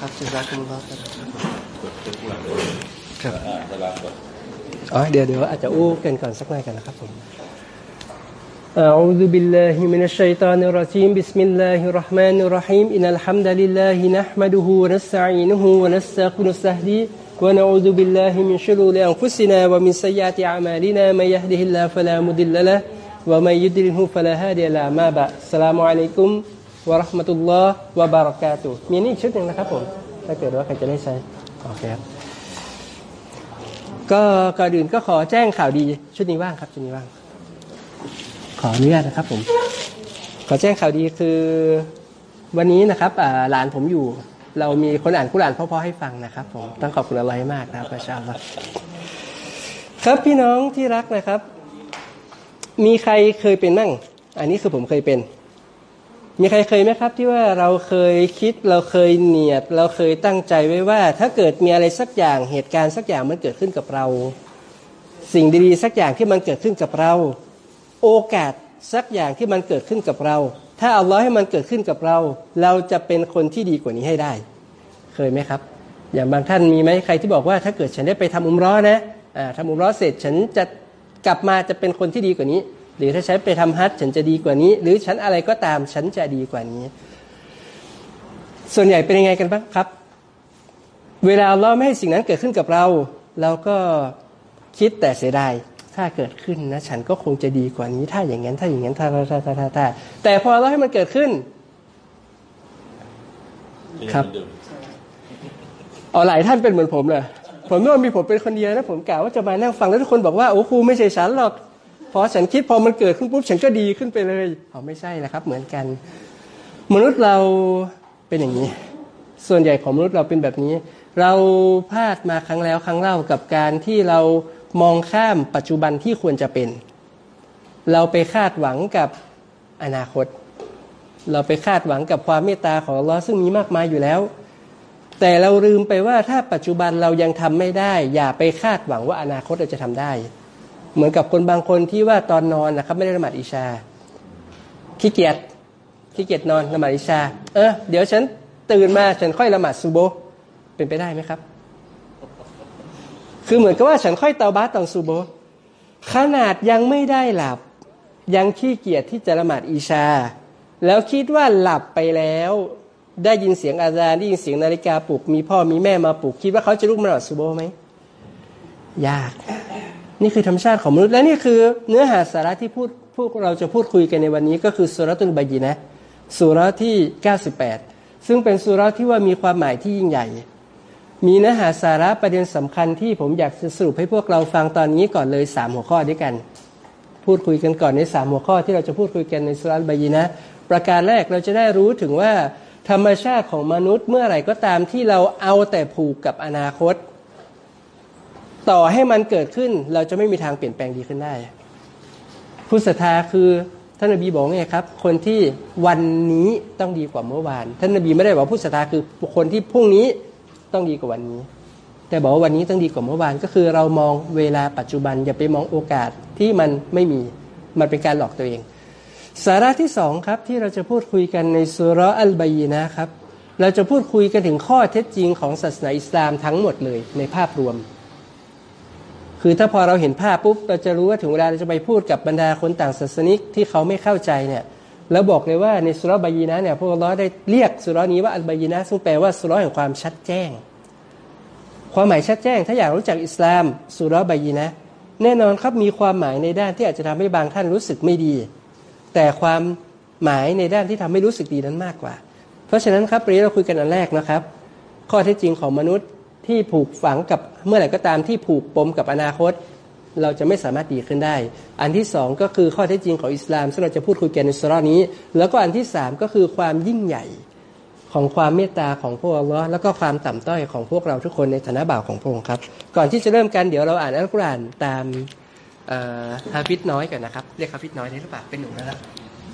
ครับจะรักคุณรอดครับ กดทุกหลังเลย ครับ อ่าจะรับกด อ๋อเดี๋ยวเดี๋ยวอาจจะอู้เกินก่อนสักหน่อยกันนะครับผม أعوذ بالله من الشيطان الرجيم بسم الله الرحمن الرحيم إن الحمد لله نحمده ونستعينه ونستغفره ونعوذ بالله من شرور أنفسنا ومن سيئات أعمالنا من يهده الله فلا مضل له ومن يضلله فلا هادي له ما بعد السلام عليكم ورحمة الله وبركاته มีนี่อีกชุดหนึ่งนะครับผม ถ้าเกิดว่าใครจะได้ใช้โอเคครับก็ก่อนอื่นก็ขอแจ้งข่าวดีชุดนี้ว่างครับชุดนี้ว่าง ขออนุญาตนะครับ ผม ขอแจ้งข่าวดีคือวันนี้นะครับหลานผมอยู่ เรามีคนอ่านกุรอานพ่อๆให้ฟังนะครับ ผมต้องขอบคุณอะไรมากนะครับประชาชนครับพี่น้องที่รักนะครับ มีใครเคยเป็นมั่ง อันนี้คือผมเคยเป็น มีใครเคยไหมครับที่ว่าเราเคยคิดเราเคยเนียด เราเคยตั้งใจไว้ว่า ถ้าเกิดมีอะไรสักอย่างเหตุการณ์สักอย่างมันเกิดขึ้นกับเรา สิ่งดีๆสักอย่างที่มันเกิดขึ้นกับเรา โอกาสสักอย่างที่มันเกิดขึ้นกับเรา ถ้าเอาล้อให้มันเกิดขึ้นกับเรา เราจะเป็นคนที่ดีกว่านี้ให้ได้ เคยไหมครับ อย่างบางท่านมีไหมใครที่บอกว่าถ้าเกิดฉันได้ไปทำอุมร้อนะอ่าทำอุมร้อเสร็จฉันจะกลับมาจะเป็นคนที่ดีกว่านี้ หรือถ้าฉันไปทำฮัจญ์ฉันจะดีกว่านี้ หรือฉันอะไรก็ตามฉันจะดีกว่านี้ ส่วนใหญ่เป็นยังไงกันบ้างครับ เวลาเราไม่ให้สิ่งนั้นเกิดขึ้นกับเรา เราก็คิดแต่เสียดายถ้าเกิดขึ้นนะ ฉันก็คงจะดีกว่านี้ ถ้าอย่างนั้น ถ้าอย่างนั้นถ้าถ้าถ้าถ้าถ้าแต่พอเราให้มันเกิดขึ้น ครับเอ๋อหลายท่านเป็นเหมือนผมเลยผมนึกว่ามีผมเป็นคนเดียวนะผมกล่าวว่าจะมานั่งฟังแล้วทุกคนบอกว่าโอ้ครูไม่ใช่ฉันหรอก พอฉันคิดพอมันเกิดขึ้นปุ๊บฉันก็ดีขึ้นไปเลยอ๋อไม่ใช่นะครับ เหมือนกัน มนุษย์เราเป็นอย่างนี้ ส่วนใหญ่ของมนุษย์เราเป็นแบบนี้ เราพลาดมาครั้งแล้วครั้งเล่ากับการที่เรามองข้ามปัจจุบันที่ควรจะเป็น เราไปคาดหวังกับอนาคต เราไปคาดหวังกับความเมตตาของลอซึ่งมีมากมายอยู่แล้ว แต่เราลืมไปว่าถ้าปัจจุบันเรายังทำไม่ได้ อย่าไปคาดหวังว่าอนาคตเราจะทำได้ เหมือนกับคนบางคนที่ว่าตอนนอนนะครับ ไม่ได้ละหมาดอิชาขี้เกียจขี้เกียจนอนละหมาดอิชา เออเดี๋ยวฉันตื่นมาฉันค่อยละหมาดซูโบเป็นไปได้ไหมครับ คือเหมือนกับว่าฉันค่อยเตาบาตตอนซูโบขนาดยังไม่ได้หลับ ยังขี้เกียจที่จะละหมาดอิชา แล้วคิดว่าหลับไปแล้ว ได้ยินเสียงอาจารย์ได้ยินเสียงนาฬิกาปลุกมีพ่อมีแม่มาปลุก คิดว่าเขาจะลุกมาละหมาดซูโบไหมยาก นี่คือธรรมชาติของมนุษย์และนี่คือเนื้อหาสาระที่พูดพวกเราจะพูดคุยกันในวันนี้ก็คือสุรตุลบายีนะสุรที่ 98 ซึ่งเป็นสุรที่ว่ามีความหมายที่ยิ่งใหญ่ มีเนื้อหาสาระประเด็นสำคัญที่ผมอยากจะสรุปให้พวกเราฟังตอนนี้ก่อนเลย 3 หัวข้อด้วยกัน พูดคุยกันก่อนใน 3 หัวข้อที่เราจะพูดคุยกันในสุรบายีนะประการแรกเราจะได้รู้ถึงว่าธรรมชาติของมนุษย์เมื่อไหร่ก็ตามที่เราเอาแต่ผูกกับอนาคต ต่อให้มันเกิดขึ้นเราจะไม่มีทางเปลี่ยนแปลงดีขึ้นได้ผู้ศรัทธาคือท่านนบีบอกไงครับ คนที่วันนี้ต้องดีกว่าเมื่อวาน ท่านนบีไม่ได้บอกผู้ศรัทธาคือคนที่พรุ่งนี้ต้องดีกว่าวันนี้ แต่บอกว่าวันนี้ต้องดีกว่าเมื่อวาน ก็คือเรามองเวลาปัจจุบัน อย่าไปมองโอกาสที่มันไม่มีมันเป็นการหลอกตัวเอง สาระที่สองครับที่เราจะพูดคุยกันในสุรอัลบายีนะครับ เราจะพูดคุยกันถึงข้อเท็จจริงของศาสนาอิสลามทั้งหมดเลยในภาพรวม คือถ้าพอเราเห็นภาพปุ๊บเราจะรู้ว่าถึงเวลาเราจะไปพูดกับบรรดาคนต่างศาสนิกที่เขาไม่เข้าใจเนี่ยแล้วบอกเลยว่าในสุรบายีนะเนี่ยพวกเราได้เรียกสุรนี้ว่าอัลบายีนะซึ่งแปลว่าสุรแห่งความชัดแจ้ง ความหมายชัดแจ้ง ถ้าอยากรู้จักอิสลามสุรบายีนะแน่นอนครับมีความหมายในด้านที่อาจจะทำให้บางท่านรู้สึกไม่ดี แต่ความหมายในด้านที่ทำให้รู้สึกดีนั้นมากกว่า เพราะฉะนั้นครับวันนี้เราคุยกันอันแรกนะครับ ข้อเท็จจริงของมนุษย์ ที่ผูกฝังกับเมื่อไหร่ก็ตามที่ผูกปมกับอนาคต เราจะไม่สามารถดีขึ้นได้ อันที่สองก็คือข้อเท็จจริงของอิสลามซึ่งเราจะพูดคุยกันในสรานี้ แล้วก็อันที่สามก็คือความยิ่งใหญ่ของความเมตตาของพวกเราแล้วก็ความต่ำต้อยของพวกเราทุกคนในฐานะบ่าวของพระองค์ครับ ก่อนที่จะเริ่มกันเดี๋ยวเราอ่านอัลกุรอานตามฮาฟิดน้อยกันนะครับเรียกฮาฟิดน้อยได้หรือเปล่าเป็นหนุ่มนะครับ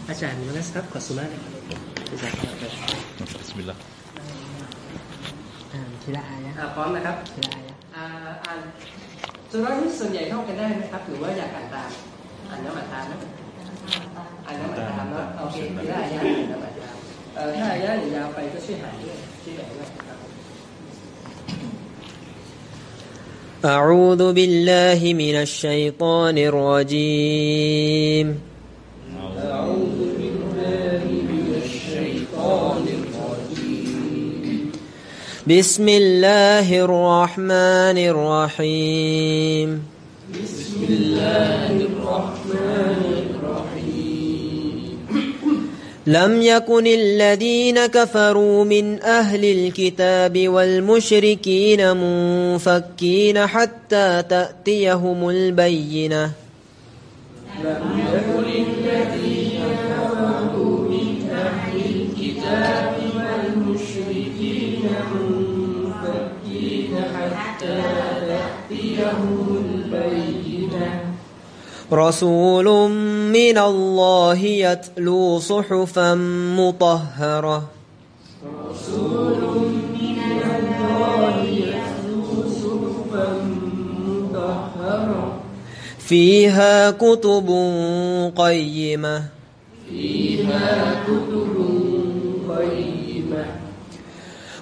อาจารย์ยูนัสครับขอสุมาเลยครับอาจารย์ครับบิสมิลลาห์ีละอายะพร้อมนะครับทีละอายะอ่านซูเราะฮ์ที่ส่วนใหญ่ท่องกันได้นะครับหรือว่าอยากอ่านตามอ่านนำอ่านตามนะอ่านน้ำอ่านตามนะโอเคทีละอายะานน้ำอ่านตามเอ่อถ้าอายะยาวไปก็ช่วยหายด้วยช่วยแบ่งด้วย أعوذ بالله من الشيطان الرجيم أعوذ بسم الله الرحمن الرحيم. لم يكن الذين كفروا من أهل الكتاب والمشركين منفكين حتى تأتيهم البينة. رسول من الله يتلو صحفا مطهرة. رسول من الله فيها كتب قيمة. فيها كتب قيمة.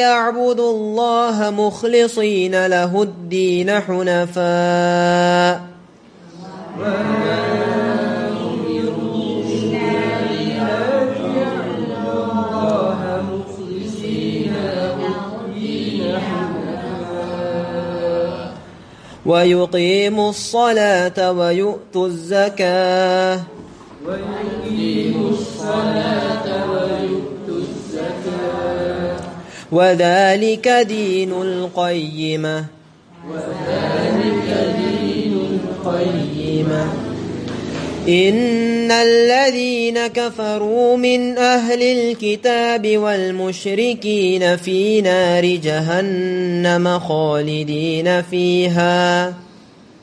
فليعبدوا الله مخلصين له الدين حنفاء. ويقيم الصلاة ويؤتوا الزكاة. ويقيم الصلاة ويؤتوا وذلك دين القيمة. إن الذين كفروا من أهل الكتاب والمشركين في نار جهنم خالدين فيها.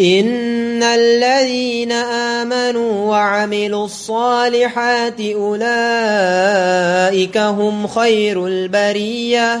إن الذين آمنوا وعملوا الصالحات أولئك هم خير البرية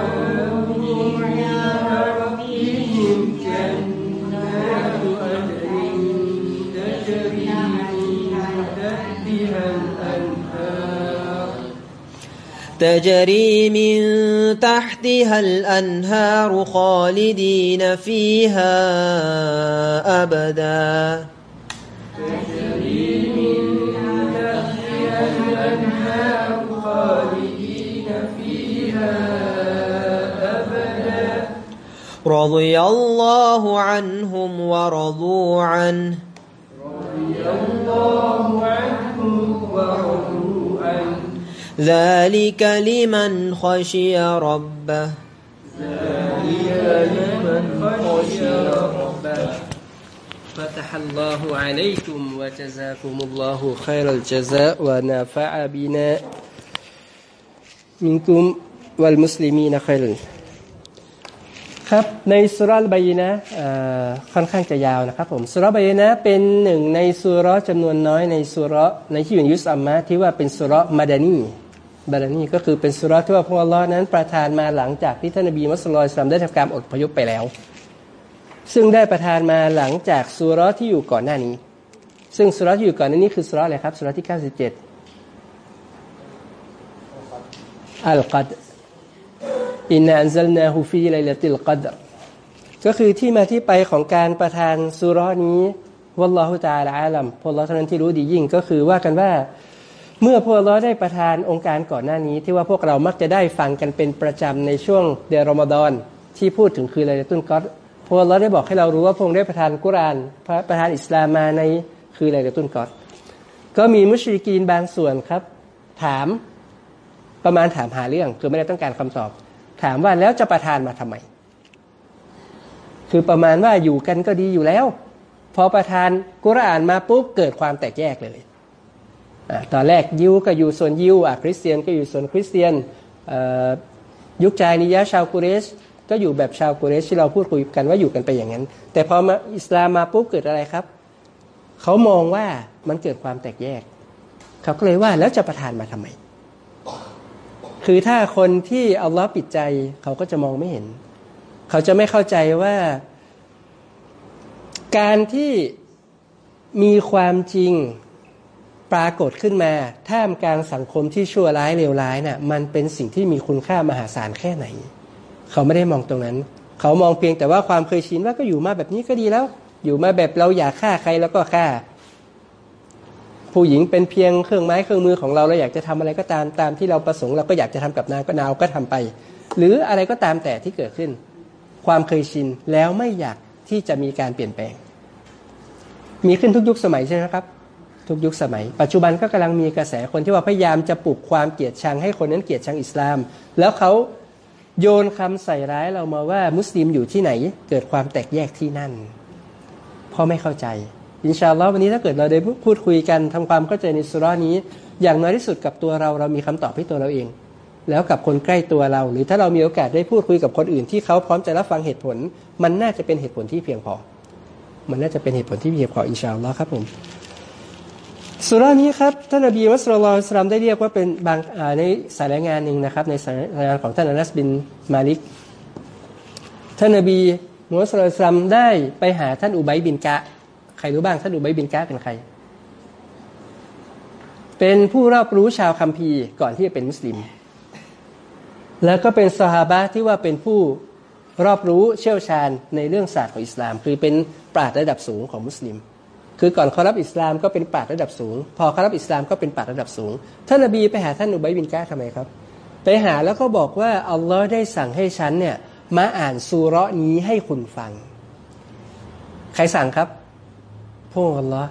تجري من تحتها الأنهار خالدين فيها أبدا. تجري من تحتها الأنهار خالدين فيها أبدا رضي الله عنهم ورضوا عنه. رضي الله عنهم ورضوا ذلك لمن خشي ربه فتح الله عليكم وجزاكم الله خير الجزاء ونفع بنا منكم والمسلمين خيرا ครับในสุราบยีนะเอ่อค่อนข้างจะยาวนะครับผมสุราบยีนะเป็นหนึ่งในสุราจำนวนน้อยในสุราในที่อยู่ในยุสอัมมะที่ว่าเป็นสุรามาดานี มาดานีก็คือเป็นสุรที่ว่าพระอัลลอฮ์นั้นประทานมาหลังจากที่ท่านนบีมุสลิมได้ทำการอพยพไปแล้ว ซึ่งได้ประทานมาหลังจากสุรที่อยู่ก่อนหน้านี้ ซึ่งสุรที่อยู่ก่อนหน้านี้คือสุรอะไรครับสุรที่97 القدر إنا أنزلناه في ليلة القدر ก็คือที่มาที่ไปของการประทานสุรนี้วัลลอฮุตาลาอาลัมพวกเราเท่านั้นที่รู้ดียิ่งก็คือว่ากันว่า เมื่อพวกเราได้ประทานองค์การก่อนหน้านี้ ที่ว่าพวกเรามักจะได้ฟังกันเป็นประจำในช่วงเดือนรอมฎอนที่พูดถึงคือไลลตุนกอพวกเราได้บอกให้เรารู้ว่าพระองค์ได้ประทานกุรานประทานอิสลามมาในคือไลลตุนกอก็มีมุชริกีนบางส่วนครับ ถามประมาณถามหาเรื่อง คือไม่ได้ต้องการคำตอบ ถามว่าแล้วจะประทานมาทำไม คือประมาณว่าอยู่กันก็ดีอยู่แล้ว พอประทานกุรานมาปุ๊บเกิดความแตกแยกเลย ตอนแรกยิวก็อยู่ส่วนยิวอะคริสเตียนก็อยู่ส่วนคริสเตียนยุคจานิยะชาวกุเรชก็อยู่แบบชาวกุเรชที่เราพูดคุยกันว่าอยู่กันไปอย่างนั้น แต่พอมาอิสลามมาปุ๊บเกิดอะไรครับ เขามองว่ามันเกิดความแตกแยก เขาก็เลยว่าแล้วจะประทานมาทำไม คือถ้าคนที่อัลลอฮ์ปิดใจเขาก็จะมองไม่เห็น เขาจะไม่เข้าใจว่า การที่มีความจริง ปรากฏขึ้นมาท่ามกลางสังคมที่ชั่วร้ายเลวร้ายน่ะมันเป็นสิ่งที่มีคุณค่ามหาศาลแค่ไหน เขาไม่ได้มองตรงนั้น เขามองเพียงแต่ว่าความเคยชินว่าก็อยู่มาแบบนี้ก็ดีแล้ว อยู่มาแบบเราอยากฆ่าใครแล้วก็ฆ่า ผู้หญิงเป็นเพียงเครื่องไม้เครื่องมือของเราเราอยากจะทำอะไรก็ตามตามที่เราประสงค์เราก็อยากจะทำกับนางก็นาวก็ทำไป หรืออะไรก็ตามแต่ที่เกิดขึ้น ความเคยชินแล้วไม่อยากที่จะมีการเปลี่ยนแปลง มีขึ้นทุกยุคสมัยใช่ไหมครับ ทุกยุคสมัย ปัจจุบันก็กำลังมีกระแสคนที่ว่าพยายามจะปลุกความเกลียดชังให้คนนั้นเกลียดชังอิสลาม แล้วเขาโยนคำใส่ร้ายเรามาว่ามุสลิมอยู่ที่ไหน เกิดความแตกแยกที่นั่นเพราะไม่เข้าใจ อินชาอัลลอฮ์วันนี้ถ้าเกิดเราได้พูดคุยกันทำความเข้าใจในสุรานี้ อย่างน้อยที่สุดกับตัวเราเรามีคำตอบให้ตัวเราเอง แล้วกับคนใกล้ตัวเรา หรือถ้าเรามีโอกาสได้พูดคุยกับคนอื่นที่เขาพร้อมจะรับฟังเหตุผล มันน่าจะเป็นเหตุผลที่เพียงพอ มันน่าจะเป็นเหตุผลที่เพียงพออินชาอัลลอฮ์ครับผม สุรานี้ครับท่านอบีมัสลลัลสลามได้เรียกว่าเป็นบางในสายรายงานหนึ่งนะครับ ในสายรายงานของท่านอันัสบินมาลิก ท่านอบีมุฮัมมัดสุลตัมได้ไปหาท่านอุบัยบินกะ ใครรู้บ้างท่านอุบัยบินกะเป็นใคร เป็นผู้รอบรู้ชาวคัมภีร์ก่อนที่จะเป็นมุสลิม แล้วก็เป็นสฮาบะที่ว่าเป็นผู้รอบรู้เชี่ยวชาญในเรื่องศาสตร์ของอิสลาม คือเป็นปราชญ์ระดับสูงของมุสลิม คือก่อนเขารับอิสลามก็เป็นปราชญ์ระดับสูง พอเขารับอิสลามก็เป็นปราชญ์ระดับสูง ท่านนบีไปหาท่านอุบัยบินกะทำไมครับ ไปหาแล้วก็บอกว่าอัลลอฮ์ได้สั่งให้ฉันเนี่ยมาอ่านซูเราะนี้ให้คุณฟัง ใครสั่งครับพระอัลลอฮ์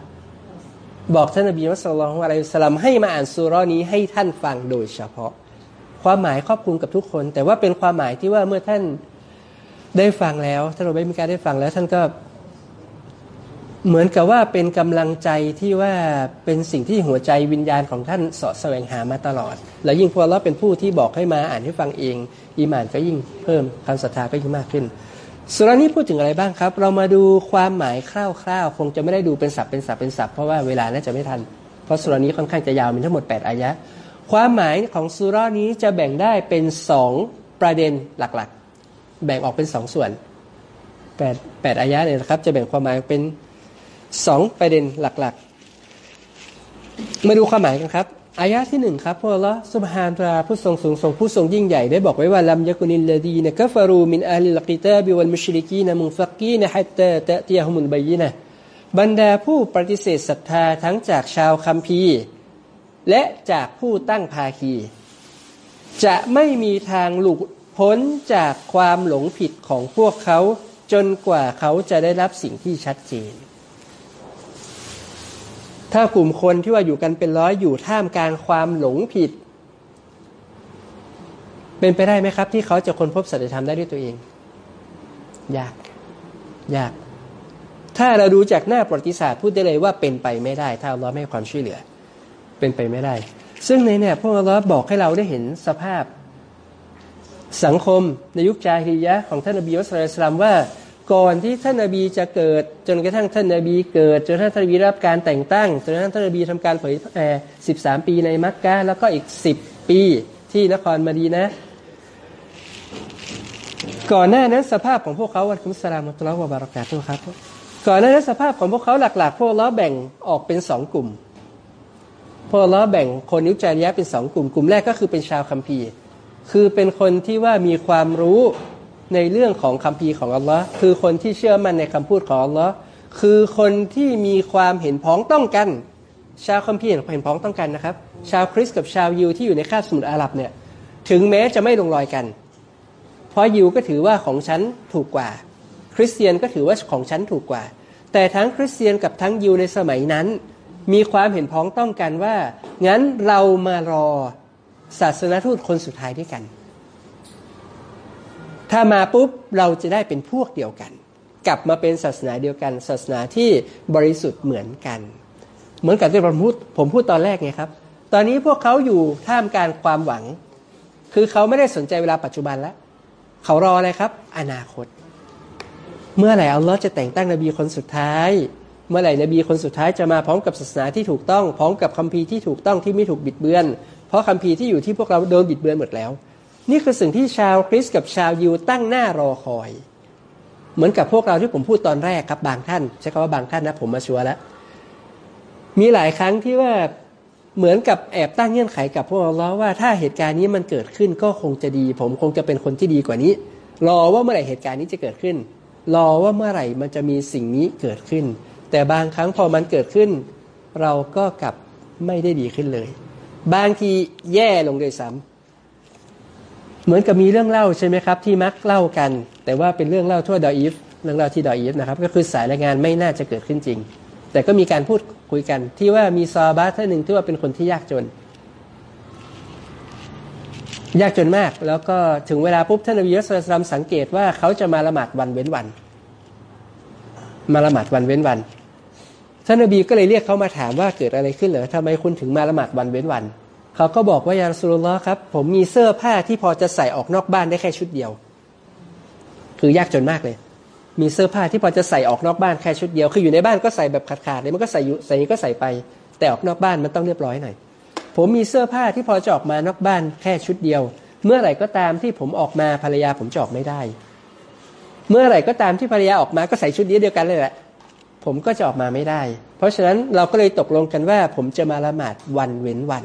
บอกท่านนบีมุสลิมอะไรสลัมให้มาอ่านซูเราะนี้ให้ท่านฟังโดยเฉพาะ ความหมายครอบคลุมกับทุกคน แต่ว่าเป็นความหมายที่ว่าเมื่อท่านได้ฟังแล้วท่านอุบัยมีกาได้ฟังแล้วท่านก็ เหมือนกับว่าเป็นกำลังใจที่ว่าเป็นสิ่งที่หัวใจวิญญาณของท่านสอดแสวงหามาตลอด แล้วยิ่งพอเราเป็นผู้ที่บอกให้มาอ่านให้ฟังเอง อีมานก็ยิ่งเพิ่มความศรัทธาก็ยิ่งมากขึ้นสุรานี้พูดถึงอะไรบ้างครับ เรามาดูความหมายคร่าวๆ คงจะไม่ได้ดูเป็นศัพท์เป็นศัพท์เป็นศัพท์เพราะว่าเวลาน่าจะไม่ทัน เพราะสุรานี้ค่อนข้างจะยาวมีทั้งหมด 8 อายะ ความหมายของสุรานี้จะแบ่งได้เป็น 2 ประเด็นหลักๆ แบ่งออกเป็น 2 ส่วน8 8อายะเนี่ยนะครับ จะแบ่งความหมายเป็น สองประเด็นหลักๆ มาดูความหมายกันครับ อายะที่หนึ่งครับอัลลอฮ์ سبحانه وتعالى ผู้ทรงสูงทรงผู้ทรงยิ่งใหญ่ได้บอกไว้ว่าلم يكن الذين كفروا من أهل الكتاب والمشركين منفكين حتى تأتيهم البينة บรรดาผู้ปฏิเสธศรัทธาทั้งจากชาวคัมภีร์และจากผู้ตั้งภาคี จะไม่มีทางหลุดพ้นจากความหลงผิดของพวกเขา จนกว่าเขาจะได้รับสิ่งที่ชัดเจน ถ้ากลุ่มคนที่ว่าอยู่กันเป็นร้อยอยู่ท่ามกลางความหลงผิด เป็นไปได้ไหมครับ ที่เขาจะค้นพบสัจธรรมได้ด้วยตัวเอง ยาก ยาก ถ้าเราดูจากหน้าประวัติศาสตร์พูดได้เลยว่าเป็นไปไม่ได้ ถ้าเราไม่ให้ความช่วยเหลือ เป็นไปไม่ได้ ซึ่งในเนี่ยพวกเราบอกให้เราได้เห็นสภาพสังคมในยุคจาฮิยะของท่านอบีอัสลามว่า ก่อนที่ท่านนบีจะเกิด จนกระทั่งท่านนบีเกิด จนท่านนบีรับการแต่งตั้ง จนกระทั่งท่านนบีทำการเผยแผ่สิบสามปีในมักกะแล้วก็อีกสิบปีที่นครมาดีนะ ก่อนหน้านั้นสภาพของพวกเขาวันคุมสลามุตลาวะบารากาตุครับ ก่อนหน้านั้นสภาพของพวกเขาหลัก ๆ พวกเราแบ่งออกเป็นสองกลุ่ม พวกเราแบ่งคนยุคจาริยะเป็นสองกลุ่ม กลุ่มแรกก็คือเป็นชาวคัมภีร์ คือเป็นคนที่ว่ามีความรู้ ในเรื่องของคัมภีของอัลลอฮ์คือคนที่เชื่อมั่นในคำพูดของอัลลอฮ์คือคนที่มีความเห็นพ้องต้องกัน ชาวคัมภีร์เห็นพ้องต้องกันนะครับ ชาวคริสต์กับชาวยิวที่อยู่ในคาบสมุทรอาหรับเนี่ยถึงแม้จะไม่ลงรอยกัน เพราะยิวก็ถือว่าของฉันถูกกว่า คริสเตียนก็ถือว่าของฉันถูกกว่า แต่ทั้งคริสเตียนกับทั้งยิวในสมัยนั้น มีความเห็นพ้องต้องกันว่า งั้นเรามารอศาสนทูตคนสุดท้ายด้วยกัน ถ้ามาปุ๊บเราจะได้เป็นพวกเดียวกัน กลับมาเป็นศาสนาเดียวกัน ศาสนาที่บริสุทธิ์เหมือนกัน เหมือนกับที่ผมพูดผมพูดตอนแรกไงครับ ตอนนี้พวกเขาอยู่ท่ามกลางความหวัง คือเขาไม่ได้สนใจเวลาปัจจุบันแล้ว เขารออะไรครับ อนาคต เมื่อไหร่อัลลอฮ์จะแต่งตั้งนบีคนสุดท้ายเมื่อไหร่นบีคนสุดท้ายจะมาพร้อมกับศาสนาที่ถูกต้อง พร้อมกับคัมภีร์ที่ถูกต้องที่ไม่ถูกบิดเบือน เพราะคัมภีร์ที่อยู่ที่พวกเราโดนบิดเบือนหมดแล้ว นี่คือสิ่งที่ชาวคริสต์กับชาวยิวตั้งหน้ารอคอย เหมือนกับพวกเราที่ผมพูดตอนแรกครับบางท่าน ใช้คำว่าบางท่านนะผมมาชัวร์แล้ว มีหลายครั้งที่ว่าเหมือนกับแอบตั้งเงื่อนไขกับพวกเราแล้วว่าถ้าเหตุการณ์นี้มันเกิดขึ้นก็คงจะดี ผมคงจะเป็นคนที่ดีกว่านี้ รอว่าเมื่อไหร่เหตุการณ์นี้จะเกิดขึ้น รอว่าเมื่อไหร่มันจะมีสิ่งนี้เกิดขึ้น แต่บางครั้งพอมันเกิดขึ้น เราก็กลับไม่ได้ดีขึ้นเลย บางทีแย่ลงด้วยซ้ำ เหมือนกับมีเรื่องเล่าใช่ไหมครับ ที่มักเล่ากัน แต่ว่าเป็นเรื่องเล่าทั่วดออีฟเรื่องเล่าที่ดออีฟนะครับ ก็คือสายรายงานไม่น่าจะเกิดขึ้นจริง แต่ก็มีการพูดคุยกัน ที่ว่ามีซาบะท่านหนึ่งที่ว่าเป็นคนที่ยากจน ยากจนมาก แล้วก็ถึงเวลาปุ๊บท่านนบีมุสลิมสังเกตว่าเขาจะมาละหมาดวันเว้นวัน มาละหมาดวันเว้นวันท่านนบีก็เลยเรียกเขามาถามว่าเกิดอะไรขึ้นเหรอทำไมคุณถึงมาละหมาดวันเว้นวัน เขาก็บอกว่ายาสุลลอฮ์ครับ ผมมีเสื้อผ้าที่พอจะใส่ออกนอกบ้านได้แค่ชุดเดียว คือยากจนมากเลย มีเสื้อผ้าที่พอจะใส่ออกนอกบ้านแค่ชุดเดียว คืออยู่ในบ้านก็ใส่แบบขาดๆเลยมันก็ใส่อยู่ใส่ก็ใส่ไป แต่ออกนอกบ้านมันต้องเรียบร้อยหน่อย ผมมีเสื้อผ้าที่พอจะออกมานอกบ้านแค่ชุดเดียว เมื่อไหร่ก็ตามที่ผมออกมาภรรยาผมจะออกไม่ได้ เมื่อไหร่ก็ตามที่ภรรยาออกมาก็ใส่ชุดนี้เดียวกันเลยแหละผมก็จะออกมาไม่ได้ เพราะฉะนั้นเราก็เลยตกลงกันว่า ผมจะมาละหมาดวันเว้นวัน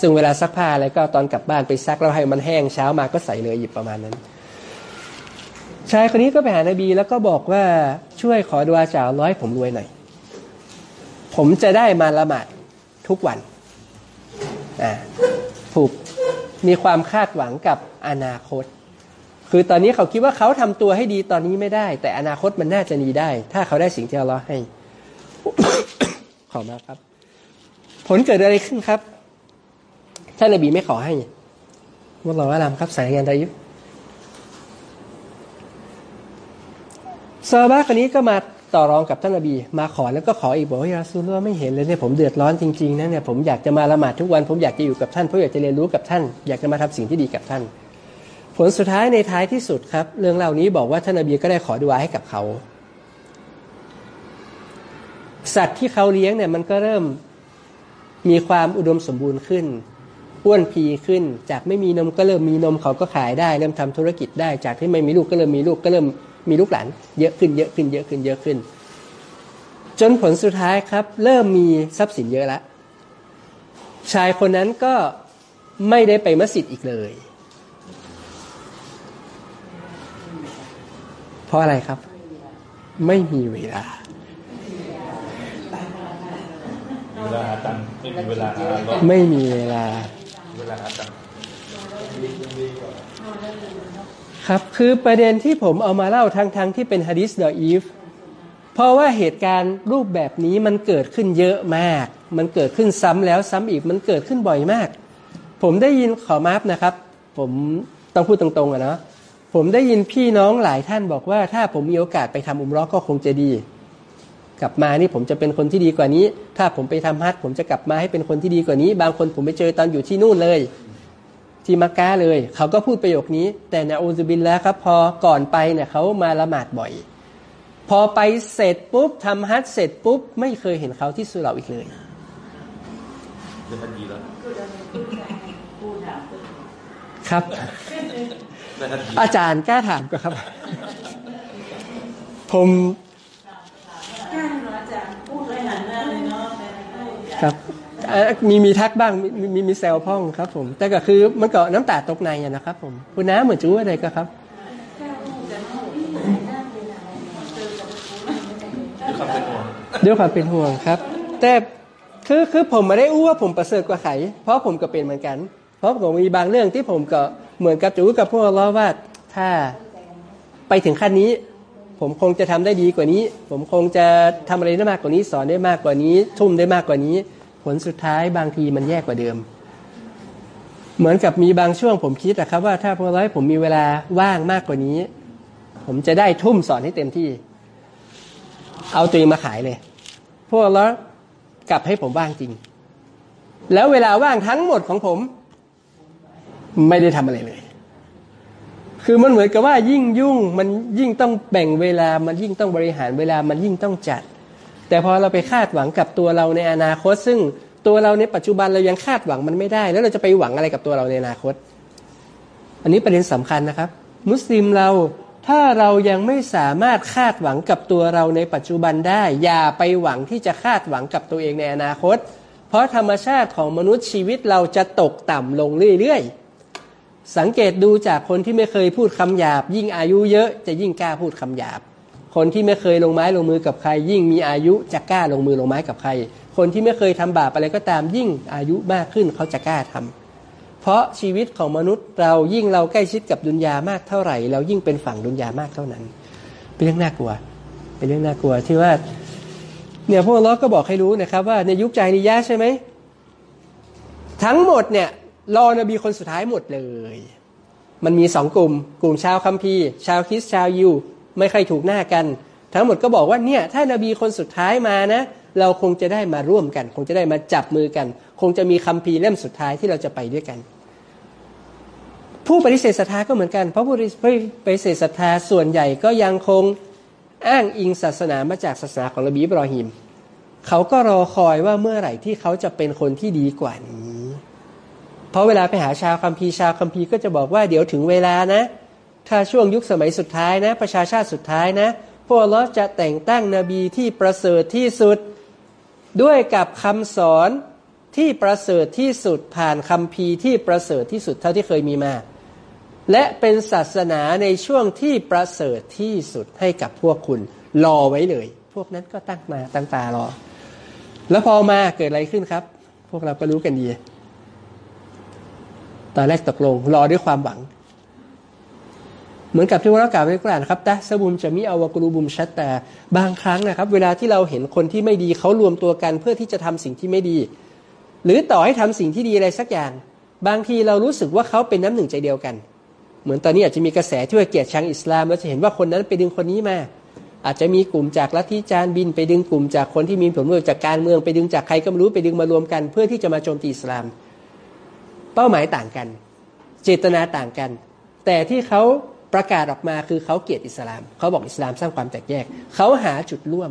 ซึ่งเวลาซักผ้าอะไรก็ตอนกลับบ้านไปซักแล้วให้มันแห้งเช้ามาก็ใส่เลยหยิบประมาณนั้น ชายคนนี้ก็ไปหานบีแล้วก็บอกว่าช่วยขอดูอาจากร้อยผมรวยหน่อย ผมจะได้มาละหมาดทุกวันอ่าผูกมีความคาดหวังกับอนาคต คือตอนนี้เขาคิดว่าเขาทำตัวให้ดีตอนนี้ไม่ได้ แต่อนาคตมันน่าจะดีได้ ถ้าเขาได้สิ่งที่อัลเลอฮ์ให้ ขอมาครับ ผลเกิดอะไรขึ้นครับ ท่านนบีไม่ขอให้ว่าเราว่าลามครับสายงานไดยุซาบะคนนี้ก็มาต่อรองกับท่านนบี มาขอแล้วก็ขออีกบอกว่ายาซูลว่าไม่เห็นเลยเนี่ยผมเดือดร้อนจริงๆนะเนี่ยผมอยากจะมาละหมาดทุกวัน ผมอยากจะอยู่กับท่านเพราะอยากจะเรียนรู้กับท่าน อยากจะมาทำสิ่งที่ดีกับท่าน ผลสุดท้ายในท้ายที่สุดครับ เรื่องเหล่านี้บอกว่าท่านนบีก็ได้ขอดุอาให้กับเขา สัตว์ที่เขาเลี้ยงเนี่ยมันก็เริ่มมีความอุดมสมบูรณ์ขึ้น อ้วนพีขึ้น จากไม่มีนมก็เริ่มมีนมเขาก็ขายได้ เริ่มทำธุรกิจได้ จากที่ไม่มีลูกก็เริ่มมีลูกก็เริ่มมีลูกหลานเยอะขึ้นเยอะขึ้นเยอะขึ้นเยอะขึ้น จนผลสุดท้ายครับ เริ่มมีทรัพย์สินเยอะแล้วชายคนนั้นก็ไม่ได้ไปมัสยิดอีกเลย เพราะอะไรครับ ไม่มีเวลาเวลาหาตังค์ไม่มีเวลาหาก็ไม่มีเวลา เวลาหาตังค์ครับ คือประเด็นที่ผมเอามาเล่าทั้งๆทที่เป็นฮะดิษดออีฟเพราะว่าเหตุการณ์รูปแบบนี้มันเกิดขึ้นเยอะมาก มันเกิดขึ้นซ้ำแล้วซ้ำอีกมันเกิดขึ้นบ่อยมาก ผมได้ยินขอมาฟนะครับ ผมต้องพูดตรงๆอะเนาะผมได้ยินพี่น้องหลายท่านบอกว่า ถ้าผมมีโอกาสไปทำอุมเรอก็คงจะดี กลับมานี่ผมจะเป็นคนที่ดีกว่านี้ ถ้าผมไปทำฮัทผมจะกลับมาให้เป็นคนที่ดีกว่านี้ บางคนผมไปเจอตอนอยู่ที่นู่นเลย ที่มักกะเลย เขาก็พูดประโยคนี้ แต่นะอูซุบินแล้วครับ พอก่อนไปเนี่ยเขามาละหมาดบ่อย พอไปเสร็จปุ๊บทำฮัทเสร็จปุ๊บ ไม่เคยเห็นเขาที่สุเหร่าอีกเลยได้ทันทีแล้วครับได้ทันทีอาจารย์กล้าถามก็ครับ ผม อาจารย์พูดไว้หันหน้าเลยเนาะ ครับ เอ่อ มีมีทักบ้างมีมีมีมีแซวพ่องครับ ผม แต่ก็คือมันก็น้ำตาตกในอะนะครับ ผม คุณน้าเหมือนจู้อะไรก็ครับด้วยความเป็นห่วงด้วยความเป็นห่วงครับ แต่คือคือผมไม่ได้อู้ว่าผมประเสริฐกว่าใครเพราะผมก็เป็นเหมือนกัน เพราะผมมีบางเรื่องที่ผมก็เหมือนกับจูกับพวกเราว่าถ้าไปถึงขั้นนี้ ผมคงจะทำได้ดีกว่านี้ ผมคงจะทำอะไรได้มากกว่านี้ สอนได้มากกว่านี้ ทุ่มได้มากกว่านี้ ผลสุดท้ายบางทีมันแย่กว่าเดิม เหมือนกับมีบางช่วงผมคิดนะครับ ว่าถ้าพวกเราให้ผมมีเวลาว่างมากกว่านี้ ผมจะได้ทุ่มสอนให้เต็มที่ เอาตัวเองมาขายเลยพวกเรากลับให้ผมว่างจริง แล้วเวลาว่างทั้งหมดของผม ไม่ได้ทำอะไรเลย คือมันเหมือนกับว่ายิ่งยุ่ง มันยิ่งต้องแบ่งเวลา มันยิ่งต้องบริหารเวลา มันยิ่งต้องจัด แต่พอเราไปคาดหวังกับตัวเราในอนาคต ซึ่งตัวเราในปัจจุบันเรายังคาดหวังมันไม่ได้ แล้วเราจะไปหวังอะไรกับตัวเราในอนาคต อันนี้ประเด็นสำคัญนะครับ มุสลิมเราถ้าเรายังไม่สามารถคาดหวังกับตัวเราในปัจจุบันได้ อย่าไปหวังที่จะคาดหวังกับตัวเองในอนาคต เพราะธรรมชาติของมนุษย์ชีวิตเราจะตกต่ำลงเรื่อยๆ สังเกตดูจากคนที่ไม่เคยพูดคำหยาบ ยิ่งอายุเยอะจะยิ่งกล้าพูดคำหยาบ คนที่ไม่เคยลงไม้ลงมือกับใคร ยิ่งมีอายุจะกล้าลงมือลงไม้กับใคร คนที่ไม่เคยทำบาปอะไรก็ตามยิ่งอายุมากขึ้นเขาจะกล้าทำเพราะชีวิตของมนุษย์เรายิ่งเราใกล้ชิดกับดุนยามากเท่าไหร่ เรายิ่งเป็นฝั่งดุนยามากเท่านั้น เป็นเรื่องน่ากลัว เป็นเรื่องน่ากลัวที่ว่าเนี่ยพวกเราก็บอกให้รู้นะครับว่าในยุคใจนิยะใช่ไหมทั้งหมดเนี่ยรอนบีคนสุดท้ายหมดเลย มันมีสองกลุ่ม กลุ่มชาวคัมภีร์ ชาวคริสชาวยิว ไม่ค่อยถูกหน้ากัน ทั้งหมดก็บอกว่าเนี่ยถ้านบีคนสุดท้ายมานะ เราคงจะได้มาร่วมกัน คงจะได้มาจับมือกัน คงจะมีคัมภีร์เล่มสุดท้ายที่เราจะไปด้วยกัน ผู้ปฏิเสธศรัทธาก็เหมือนกันเพราะผู้ปฏิเสธศรัทธาส่วนใหญ่ก็ยังคงอ้างอิงศาสนามาจากศาสนาของนบีอิบรอฮิมเขาก็รอคอยว่าเมื่อไหร่ที่เขาจะเป็นคนที่ดีกว่านี้ เพราะเวลาไปหาชาวคัมภีร์ชาวคัมภีร์ก็จะบอกว่าเดี๋ยวถึงเวลานะ ถ้าช่วงยุคสมัยสุดท้ายนะ ประชาชาติสุดท้ายนะ พวกเราจะแต่งตั้งนบีที่ประเสริฐที่สุด ด้วยกับคำสอนที่ประเสริฐที่สุดผ่านคัมภีที่ประเสริฐที่สุดเท่าที่เคยมีมา และเป็นศาสนาในช่วงที่ประเสริฐที่สุดให้กับพวกคุณ รอไว้เลย พวกนั้นก็ตั้งมาตั้งตารอ แล้วพอมาเกิดอะไรขึ้นครับ พวกเราก็รู้กันดี ตอนแรกตกลง รอด้วยความหวัง เหมือนกับที่ว่าเรากล่าวไว้กล่านะครับตะสบุมจะมีอวกรูบุมชัดแต่บางครั้งนะครับ เวลาที่เราเห็นคนที่ไม่ดีเขารวมตัวกันเพื่อที่จะทำสิ่งที่ไม่ดี หรือต่อให้ทำสิ่งที่ดีอะไรสักอย่าง บางทีเรารู้สึกว่าเขาเป็นน้ำหนึ่งใจเดียวกัน เหมือนตอนนี้อาจจะมีกระแสที่ว่าเกลียดชังอิสลามเราจะเห็นว่าคนนั้นไปดึงคนนี้มาอาจจะมีกลุ่มจากลัทธิจารบินไปดึงกลุ่มจากคนที่มีผลประโยชน์จากการเมืองไปดึงจากใครก็ไม่รู้ไปดึงมารวมกัน เพื่อที่จะมาโจมตีอิสลาม เป้าหมายต่างกัน เจตนาต่างกัน แต่ที่เขา ประกาศออกมาคือเขาเกลียดอิสลาม เขาบอกอิสลามสร้างความแตกแยก เขาหาจุดร่วม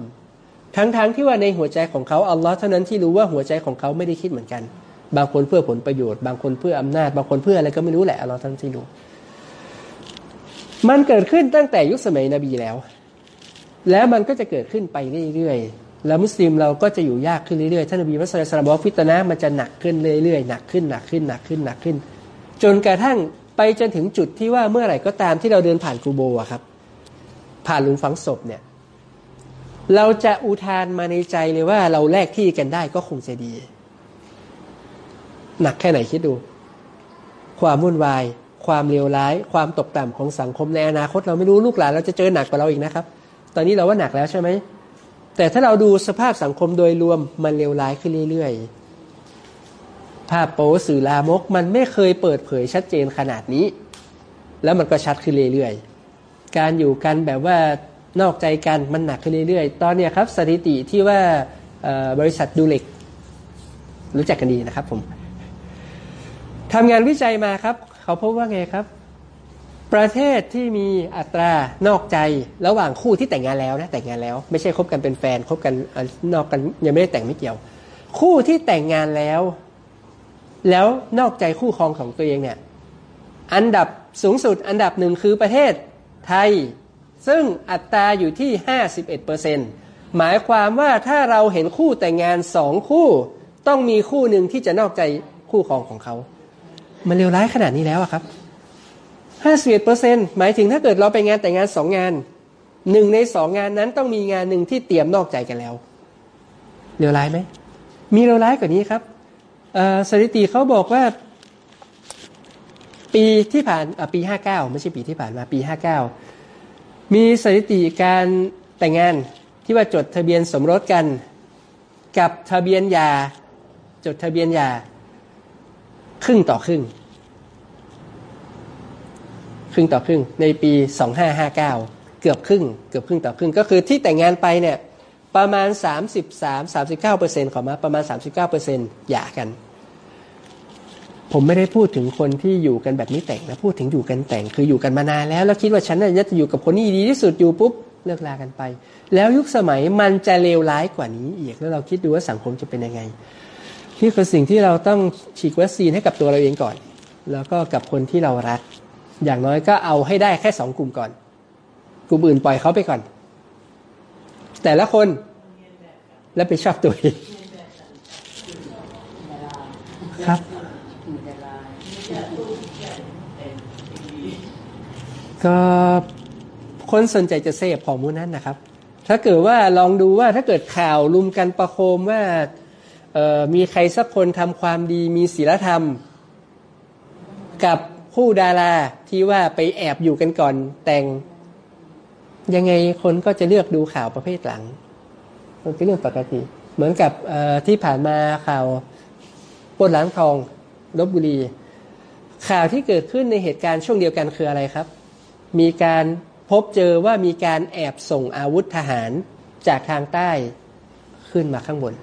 ทั้งๆทที่ว่าในหัวใจของเขาอัลลอฮ์เท่านั้นที่รู้ว่าหัวใจของเขาไม่ได้คิดเหมือนกัน บางคนเพื่อผลประโยชน์ บางคนเพื่ออำนาจ บางคนเพื่ออะไรก็ไม่รู้แหละอัลลอฮ์เท่านั้นที่รู้ มันเกิดขึ้นตั้งแต่ยุคสมัยนบีแล้ว แล้วมันก็จะเกิดขึ้นไปเรื่อยๆ แล้วมุสลิมเราก็จะอยู่ยากขึ้นเรื่อยๆ ท่านนบีมุสลิมบอกว่าฟิตนะมันจะหนักขึ้นเรื่อยๆ หนักขึ้นหนักขึ้นหนักขึ้นหนักขึ้น จนกระทั่ง ไปจนถึงจุดที่ว่าเมื่อไหร่ก็ตามที่เราเดินผ่านกูโบอะครับ ผ่านหลุมฝังศพเนี่ย เราจะอุทานมาในใจเลยว่าเราแลกที่กันได้ก็คงจะดี หนักแค่ไหนคิดดู ความวุ่นวาย ความเลวร้าย ความตกต่ำของสังคมในอนาคต เราไม่รู้ลูกหลานเราจะเจอหนักกว่าเราอีกนะครับ ตอนนี้เราว่าหนักแล้วใช่ไหมแต่ถ้าเราดูสภาพสังคมโดยรวมมันเลวร้ายขึ้นเรื่อยๆ ภาพโป๊สื่อลามก มันไม่เคยเปิดเผยชัดเจนขนาดนี้ แล้วมันก็ชัดขึ้นเรื่อยๆ การอยู่กันแบบว่านอกใจกันมันหนักขึ้นเรื่อยๆ ตอนเนี้ยครับสถิติที่ว่าบริษัทดูเล็ก รู้จักกันดีนะครับผมทำงานวิจัยมาครับ เขาพบว่าไงครับ ประเทศที่มีอัตรานอกใจระหว่างคู่ที่แต่งงานแล้วนะแต่งงานแล้ว ไม่ใช่คบกันเป็นแฟนคบกันนอกกันยังไม่ได้แต่งไม่เกี่ยว คู่ที่แต่งงานแล้ว แล้วนอกใจคู่ครองของตัวเองเนี่ยอันดับสูงสุดอันดับหนึ่งคือประเทศไทย ซึ่งอัตราอยู่ที่ 51%หมายความว่าถ้าเราเห็นคู่แต่งงานสองคู่ ต้องมีคู่หนึ่งที่จะนอกใจคู่ครองของเขา มันเลวร้ายขนาดนี้แล้วอะครับห้าสิบเอ็ดเปอร์เซ็นหมายถึงถ้าเกิดเราไปงานแต่งงานสองงานหนึ่งในสองงานนั้นต้องมีงานหนึ่งที่เตรียมนอกใจกันแล้วเลวร้ายไหมมีเลวร้ายกว่านี้ครับ สถิติเขาบอกว่าปีที่ผ่านปีห้าเก้าไม่ใช่ปีที่ผ่านมาปีห้าเก้ามีสถิติการแต่งงานที่ว่าจดทะเบียนสมรสกันกับทะเบียนยาจดทะเบียนยาครึ่งต่อครึ่ง ครึ่งต่อครึ่งในปีสองห้าห้าเก้าเกือบครึ่ง เกือบครึ่งต่อครึ่ง ก็คือที่แต่งงานไปเนี่ย ประมาณสามสิบสามสามสิบเก้าเปอร์เซ็นต์ขอมาประมาณสามสิบเก้าเปอร์เซ็นต์หย่ากัน ผมไม่ได้พูดถึงคนที่อยู่กันแบบนี้แต่งนะพูดถึงอยู่กันแต่งคืออยู่กันมานานแล้วแล้วคิดว่าฉันน่ะจะอยู่กับคนนี้ดีที่สุดอยู่ปุ๊บเลิกลากันไป แล้วยุคสมัยมันจะเลวร้ายกว่านี้อีกแล้วเราคิดดูว่าสังคมจะเป็นยังไงนี่คือสิ่งที่เราต้องฉีกวัคซีนให้กับตัวเราเองก่อน แล้วก็กับคนที่เรารัก อย่างน้อยก็เอาให้ได้แค่สองกลุ่มก่อน กลุ่มอื่นปล่อยเขาไปก่อน แต่ละคนแล้วไปชอบตัวเองครับ ก็คนสนใจจะเสพข้อมูลนั้นนะครับ ถ้าเกิดว่าลองดูว่าถ้าเกิดข่าวลุมกันประโคมว่ามีใครสักคนทำความดีมีศีลธรรม กับผู้ดาราที่ว่าไปแอบอยู่กันก่อนแต่ง ยังไงคนก็จะเลือกดูข่าวประเภทหลัง มันเป็นเรื่องปกติ เหมือนกับที่ผ่านมาข่าวปล้นล้างทองลบบุรี ข่าวที่เกิดขึ้นในเหตุการณ์ช่วงเดียวกันคืออะไรครับ มีการพบเจอว่ามีการแอบส่งอาวุธทหารจากทางใต้ขึ้นมาข้างบน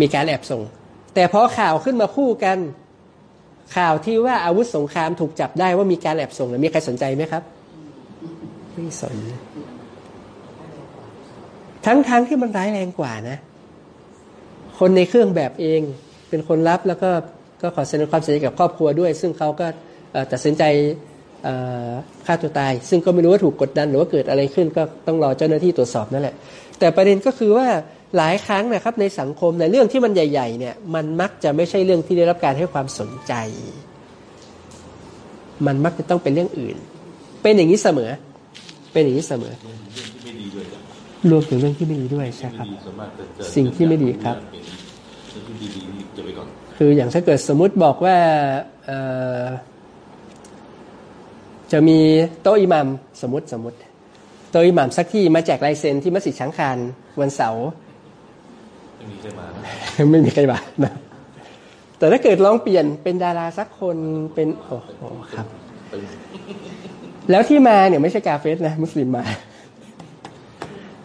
มีการแอบส่ง แต่พอข่าวขึ้นมาคู่กัน ข่าวที่ว่าอาวุธสงครามถูกจับได้ว่ามีการแอบส่งมีใครสนใจไหมครับ ไม่สน ทั้งๆทที่มันร้ายแรงกว่านะ คนในเครื่องแบบเองเป็นคนรับแล้วก็ก็ขอแสดงความเสียใจกับครอบครัวด้วย ซึ่งเขาก็ตัดสินใจฆ่าตัวตาย ซึ่งก็ไม่รู้ว่าถูกกดดันหรือว่าเกิดอะไรขึ้นก็ต้องรอเจ้าหน้าที่ตรวจสอบนั่นแหละ แต่ประเด็นก็คือว่า หลายครั้งนะครับในสังคมในเรื่องที่มันใหญ่ๆเนี่ยมันมักจะไม่ใช่เรื่องที่ได้รับการให้ความสนใจ มันมักจะต้องเป็นเรื่องอื่น เป็นอย่างนี้เสมอ เป็นอย่างนี้เสมอ รวมถึงเรื่องที่ไม่ดีด้วยใช่ครับ สิ่งที่ไม่ดีครับ คืออย่างถ้าเกิดสมมุติบอกว่าจะมีโต๊ะอิหมัมสมมติสมมติโต๊ะอิหมัมสักที่มาแจกลายเซ็นที่มัสยิดช้างคานวันเสาร์ ม่มีใครมา ไม่มีใครมานะแต่ถ้าเกิดลองเปลี่ยนเป็นดาราสักคนเป็นโอ้โหครับ แล้วที่มาเนี่ยไม่ใช่กาเฟสนะ มุสลิมมา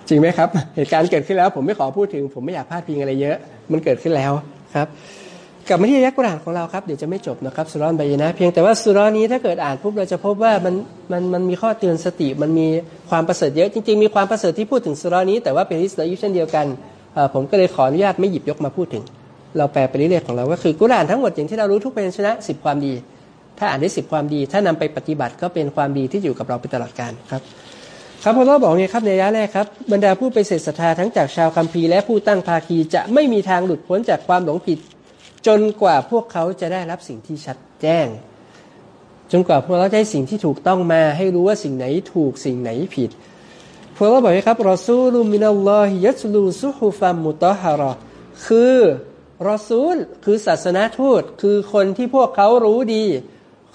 จริงไหมครับ เหตุการณ์เกิดขึ้นแล้ว ผมไม่ขอพูดถึง ผมไม่อยากพลาดพิงอะไรเยอะ มันเกิดขึ้นแล้วครับกลับมาที่ยักกุรานของเราครับ เดี๋ยวจะไม่จบนะครับสุรอนใบนะ เพียงแต่ว่าสุรอนนี้ถ้าเกิดอ่านปุ๊บเราจะพบว่ามันมันมันมีข้อเตือนสติมันมีความประเสริฐเยอะจริง ๆ มีความประเสริฐที่พูดถึงสุรอนนี้แต่ว่าเป็นฮิสนายุเช่นเดียวกัน ผมก็เลยขออนุญาตไม่หยิบยกมาพูดถึง เราแปลไปเรื่อยๆของเราก็คือกุรานทั้งหมดอย่างที่เรารู้ทุกเป็นชนะสิบความดี ถ้าอ่านได้สิบความดี ถ้านำไปปฏิบัติก็เป็นความดีที่อยู่กับเราไปตลอดกาลครับครับพอเราบอกเนี่ยครับในระยะแรกครับบรรดาผู้ไปเสดศรัทธาทั้งจากชาวคัมภีร์และผู้ตั้งภาคีจะไม่มีทางหลุดพ้นจากความหลงผิด จนกว่าพวกเขาจะได้รับสิ่งที่ชัดแจ้ง จนกว่าพวกเราได้สิ่งที่ถูกต้องมาให้รู้ว่าสิ่งไหนถูกสิ่งไหนผิด พวกเราบอกครับรอซูลุมินัลลอฮิยัสลูซุฮุฟัมมุตฮารอคือรอซูลคือศาสนาทูต คือคนที่พวกเขารู้ดี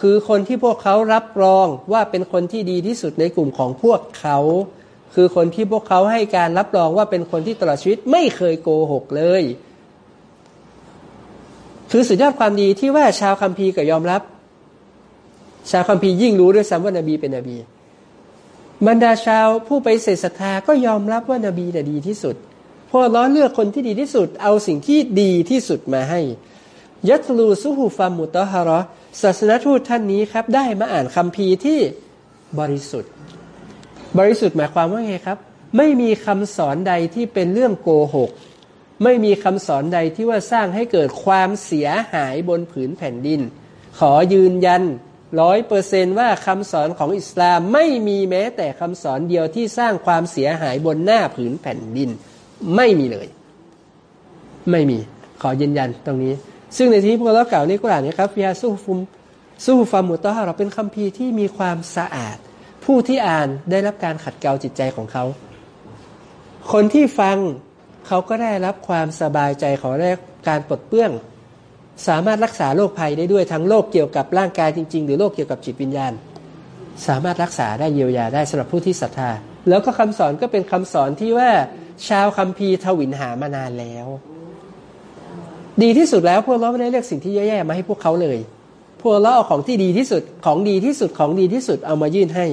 คือคนที่พวกเขารับรองว่าเป็นคนที่ดีที่สุดในกลุ่มของพวกเขา คือคนที่พวกเขาให้การรับรองว่าเป็นคนที่ตลอดชีวิตไม่เคยโกหกเลย คือสุดยอดความดีที่ว่าชาวคัมภีร์ก็ยอมรับ ชาวคัมภีร์ยิ่งรู้ด้วยซ้ำว่านบีเป็นนบี บรรดาชาวผู้ไปเสศรัทธาก็ยอมรับว่านบีแต่ดีที่สุดพอล้อเลือกคนที่ดีที่สุด เอาสิ่งที่ดีที่สุดมาให้ ยัตลูซุฮูฟามุตฮารอศาสนทูตท่านนี้ครับ ได้มาอ่านคัมภีร์ที่บริสุทธิ์ บริสุทธิ์หมายความว่าไงครับ ไม่มีคำสอนใดที่เป็นเรื่องโกหก ไม่มีคำสอนใดที่ว่าสร้างให้เกิดความเสียหายบนผืนแผ่นดิน ขอยืนยัน ร้อยเปอร์เซนว่าคำสอนของอิสลามไม่มีแม้แต่คำสอนเดียวที่สร้างความเสียหายบนหน้าผืนแผ่นดิน ไม่มีเลย ไม่มีขอยืนยันตรงนี้ ซึ่งในที่พวกเราเก่าในกุรานนี้ครับฟิยาซูฟุมซูฟามุตตาเราเป็นคัมภีร์ที่มีความสะอาด ผู้ที่อ่านได้รับการขัดเกลาจิตใจของเขา คนที่ฟังเขาก็ได้รับความสบายใจเขาได้การปลดเปื้อง สามารถรักษาโรคภัยได้ด้วยทั้งโรคเกี่ยวกับร่างกายจริง ๆ หรือโรคเกี่ยวกับจิตวิญญาณ สามารถรักษาได้เยียวยาได้สำหรับผู้ที่ศรัทธา แล้วก็คำสอนก็เป็นคำสอนที่ว่าชาวคัมภีร์ทวินหามานานแล้ว ดีที่สุดแล้วพวกเราไม่ได้เลือกสิ่งที่แย่ๆมาให้พวกเขาเลย พวกเราเอาของที่ดีที่สุดของดีที่สุดของดีที่สุดเอามายื่นให้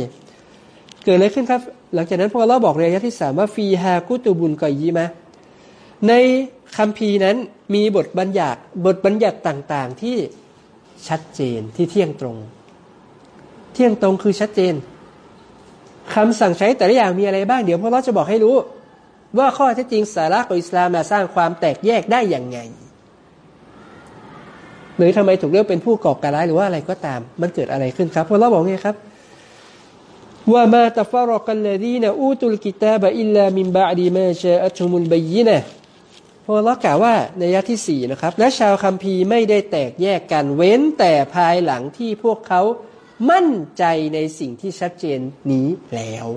เกิดอะไรขึ้นครับ หลังจากนั้นพวกเราบอกเรียยะที่สามว่าฟีฮากุตุบุญกอยีมะใน คัมภีนั้นมีบทบัญญัติบทบัญญัติต่างๆที่ชัดเจนที่เที่ยงตรง เที่ยงตรงคือชัดเจนคำสั่งใช้แต่ละอย่างมีอะไรบ้างเดี๋ยวพวกเราจะบอกให้รู้ ว่าข้อเท็จจริงสาระของอิสลามมาสร้างความแตกแยกได้อย่างไง หรือทำไมถูกเรียกเป็นผู้ก่อการร้ายหรือว่าอะไรก็ตาม มันเกิดอะไรขึ้นครับพวกเราบอกไงครับว่ามาตฟารกันลดีนอูตุลกิตาบอิลลามินบาดีมาชาอัตุมุลบยีนะ พอเรากล่าวว่าในยะที่สี่นะครับ และชาวคัมภีร์ไม่ได้แตกแยกกันเว้นแต่ภายหลังที่พวกเขามั่นใจในสิ่งที่ชัดเจนนี้แล้ว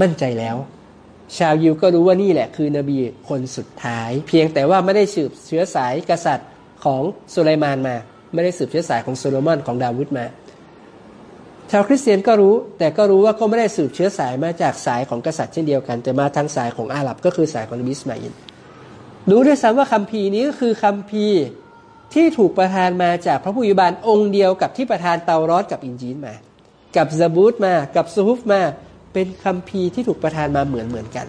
มั่นใจแล้ว ชาวยิวก็รู้ว่านี่แหละคือนบีคนสุดท้าย เพียงแต่ว่าไม่ได้สืบเชื้อสายกษัตริย์ของสุไลมานมา ไม่ได้สืบเชื้อสายของโซโลมอนของดาวุธมา ชาวคริสเตียนก็รู้ แต่ก็รู้ว่าก็ไม่ได้สืบเชื้อสายมาจากสายของกษัตริย์เช่นเดียวกัน แต่มาทางสายของอาหรับก็คือสายของนบีสมาอิน รู้ด้วยซ้ำว่าคัมภีนี้ก็คือคัมภีที่ถูกประทานมาจากพระผู้ยุบาลองค์เดียวกับที่ประทานเตารอดกับอินจีนมา กับซาบูตมา กับซูฮุฟมา เป็นคัมภีที่ถูกประทานมาเหมือนเหมือนกัน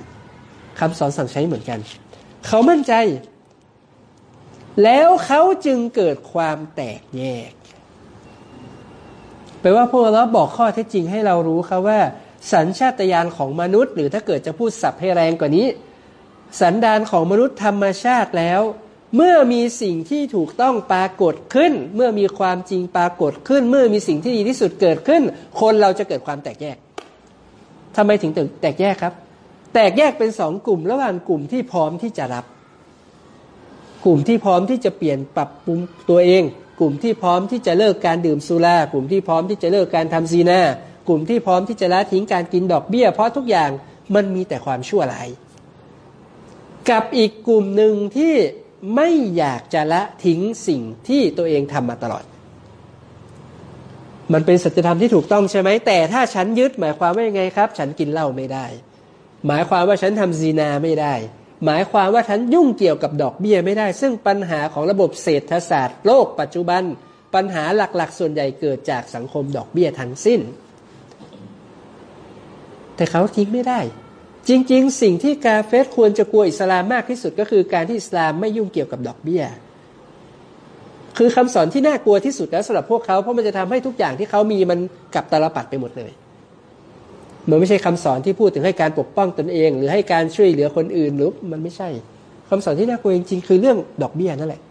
คำสอนสั่งใช้เหมือนกัน เขามั่นใจ แล้วเขาจึงเกิดความแตกแยกแปลว่าพวกเราบอกข้อเท็จจริงให้เรารู้ครับว่า สัญชาตญาณของมนุษย์ หรือถ้าเกิดจะพูดสับให้แรงกว่านี้ สันดานของมนุษย์ธรรมชาติแล้ว เมื่อมีสิ่งที่ถูกต้องปรากฏขึ้น เมื่อมีความจริงปรากฏขึ้น เมื่อมีสิ่งที่ดีที่สุดเกิดขึ้น คนเราจะเกิดความแตกแยกทำไมถึงแตกแยกครับ แตกแยกเป็นสองกลุ่ม ระหว่างกลุ่มที่พร้อมที่จะรับ กลุ่มที่พร้อมที่จะเปลี่ยนปรับปรุงตัวเอง กลุ่มที่พร้อมที่จะเลิกการดื่มสุรากลุ่มที่พร้อมที่จะเลิกการทำซีนากลุ่มที่พร้อมที่จะละทิ้งการกินดอกเบี้ย เพราะทุกอย่างมันมีแต่ความชั่วร้าย กับอีกกลุ่มหนึ่งที่ไม่อยากจะละทิ้งสิ่งที่ตัวเองทำมาตลอด มันเป็นสัจธรรมที่ถูกต้องใช่ไหมแต่ถ้าฉันยึดหมายความว่ายังไงครับ ฉันกินเหล้าไม่ได้ หมายความว่าฉันทำซีนาไม่ได้ หมายความว่าฉันยุ่งเกี่ยวกับดอกเบี้ยไม่ได้ ซึ่งปัญหาของระบบเศรษฐศาสตร์ โลกปัจจุบัน ปัญหาหลักๆ ส่วนใหญ่เกิดจากสังคมดอกเบี้ยทั้งสิ้น แต่เขาทิ้งไม่ได้ จริง ๆ สิ่งที่กาเฟสควรจะกลัวอิสลามมากที่สุดก็คือการที่อิสลามไม่ยุ่งเกี่ยวกับดอกเบี้ย คือคำสอนที่น่ากลัวที่สุดแล้วสำหรับพวกเขาเพราะมันจะทำให้ทุกอย่างที่เขามีมันกลับตาลปัดไปหมดเลย มันไม่ใช่คำสอนที่พูดถึงให้การปกป้องตนเอง หรือให้การช่วยเหลือคนอื่นหรือมันไม่ใช่คำสอนที่น่ากลัวจริงๆคือเรื่องดอกเบี้ยนั่นแหละ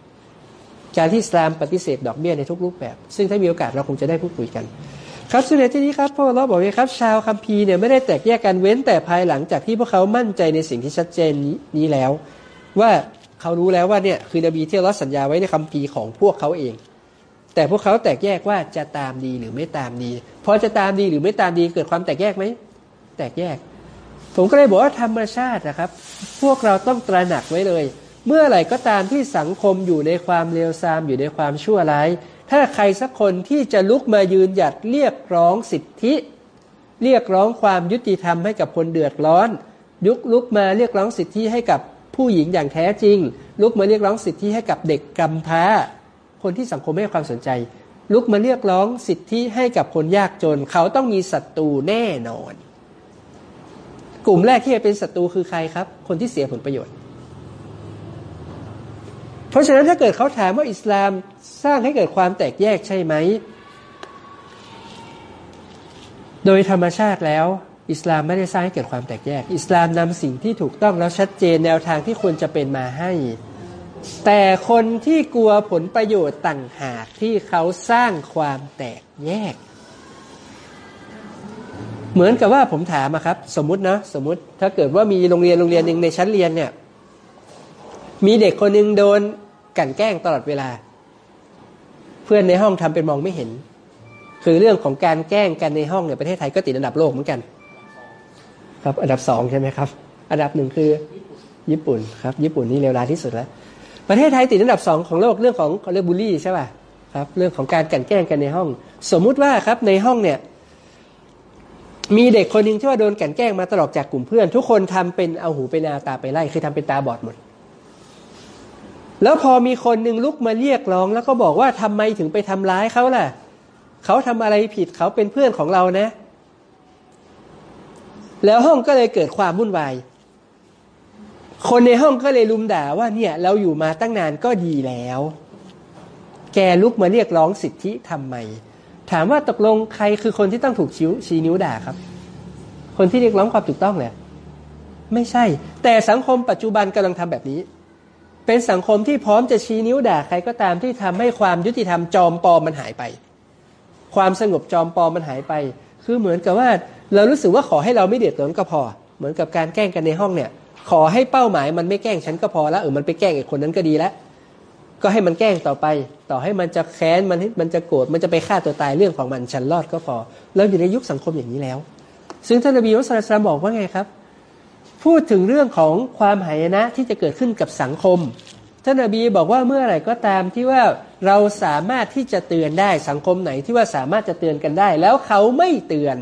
การที่อิสลามปฏิเสธดอกเบี้ยในทุกรูปแบบ ซึ่งถ้ามีโอกาสเราคงจะได้พูดคุยกัน ครับสุดในที่นี้ครับพวกเราบอกว่าครับ ชาวคัมภีร์เนี่ยไม่ได้แตกแยกกันเว้นแต่ภายหลังจากที่พวกเขามั่นใจในสิ่งที่ชัดเจนนี้แล้ว ว่าเขารู้แล้วว่าเนี่ยคือนบีที่เราสัญญาไว้ในคัมภีร์ของพวกเขาเอง แต่พวกเขาแตกแยกว่าจะตามดีหรือไม่ตามดีพอจะตามดีหรือไม่ตามดีเกิดความแตกแยกไหมแตกแยก ผมก็เลยบอกว่าธรรมชาตินะครับ พวกเราต้องตระหนักไว้เลย เมื่อไหร่ก็ตามที่สังคมอยู่ในความเลวทรามอยู่ในความชั่วร้าย ถ้าใครสักคนที่จะลุกมายืนหยัดเรียกร้องสิทธิ เรียกร้องความยุติธรรมให้กับคนเดือดร้อน ยุกลุกมาเรียกร้องสิทธิให้กับผู้หญิงอย่างแท้จริง ลุกมาเรียกร้องสิทธิให้กับเด็กกำพร้า คนที่สังคมให้ความสนใจ ลุกมาเรียกร้องสิทธิให้กับคนยากจน เขาต้องมีศัตรูแน่นอน กลุ่มแรกที่จะเป็นศัตรูคือใครครับ คนที่เสียผลประโยชน์ เพราะฉะนั้นถ้าเกิดเขาถามว่าอิสลามสร้างให้เกิดความแตกแยกใช่ไหม โดยธรรมชาติแล้ว อิสลามไม่ได้สร้างให้เกิดความแตกแยก อิสลามนำสิ่งที่ถูกต้องแล้วชัดเจนแนวทางที่ควรจะเป็นมาให้ แต่คนที่กลัวผลประโยชน์ต่างหากที่เขาสร้างความแตกแยก เหมือนกับว่าผมถามอะครับ สมมตินะสมมติถ้าเกิดว่ามีโรงเรียนโรงเรียนหนึ่งในชั้นเรียนเนี่ยมีเด็กคนหนึ่งโดน กันแกล้งตลอดเวลา เพื่อนในห้องทำเป็นมองไม่เห็น คือเรื่องของการแกล้งกันในห้องเนี่ยประเทศไทยก็ติดอันดับโลกเหมือนกัน ครับอันดับสองใช่ไหมครับ อันดับหนึ่งคือญี่ปุ่นครับ ญี่ปุ่นนี่เลวร้ายที่สุดแล้ว ประเทศไทยติดอันดับสองของโลกเรื่องของเขาเรียกบูลลี่ใช่ป่ะครับ เรื่องของการกันแกล้งกันในห้อง สมมุติว่าครับในห้องเนี่ยมีเด็กคนหนึ่งที่ว่าโดนกันแกล้งมาตลอดจากกลุ่มเพื่อน ทุกคนทำเป็นเอาหูไปนาตาไปไล่คือทำเป็นตาบอดหมด แล้วพอมีคนหนึ่งลุกมาเรียกร้อง แล้วก็บอกว่าทำไมถึงไปทำร้ายเขาล่ะ เขาทำอะไรผิดเขาเป็นเพื่อนของเรานะ แล้วห้องก็เลยเกิดความวุ่นวาย คนในห้องก็เลยลุมด่าว่าเนี่ย เราอยู่มาตั้งนานก็ดีแล้ว แกลุกมาเรียกร้องสิทธิทำไม ถามว่าตกลงใครคือคนที่ต้องถูกชี้ชี้นิ้วด่าครับ คนที่เรียกร้องความถูกต้องเลยไม่ใช่ แต่สังคมปัจจุบันกำลังทำแบบนี้ เป็นสังคมที่พร้อมจะชี้นิ้วด่าใครก็ตามที่ทำให้ความยุติธรรมจอมปลอมมันหายไป ความสงบจอมปลอมมันหายไป คือเหมือนกับว่าเรารู้สึกว่าขอให้เราไม่เดือดร้อนก็พอ เหมือนกับการแกล้งกันในห้องเนี่ย ขอให้เป้าหมายมันไม่แกล้งฉันก็พอแล้วเออมันไปแกล้งไอ้คนนั้นก็ดีแล้วก็ให้มันแกล้งต่อไป ต่อให้มันจะแค้นมันมันจะโกรธมันจะไปฆ่าตัวตายเรื่องของมันฉันรอดก็พอเราอยู่ในยุคสังคมอย่างนี้แล้ว ซึ่งท่านนบีมุสลิมบอกว่าไงครับ พูดถึงเรื่องของความหายนะที่จะเกิดขึ้นกับสังคม ท่านนบีบอกว่าเมื่อไหร่ก็ตามที่ว่าเราสามารถที่จะเตือนได้สังคมไหนที่ว่าสามารถจะเตือนกันได้ แล้วเขาไม่เตือน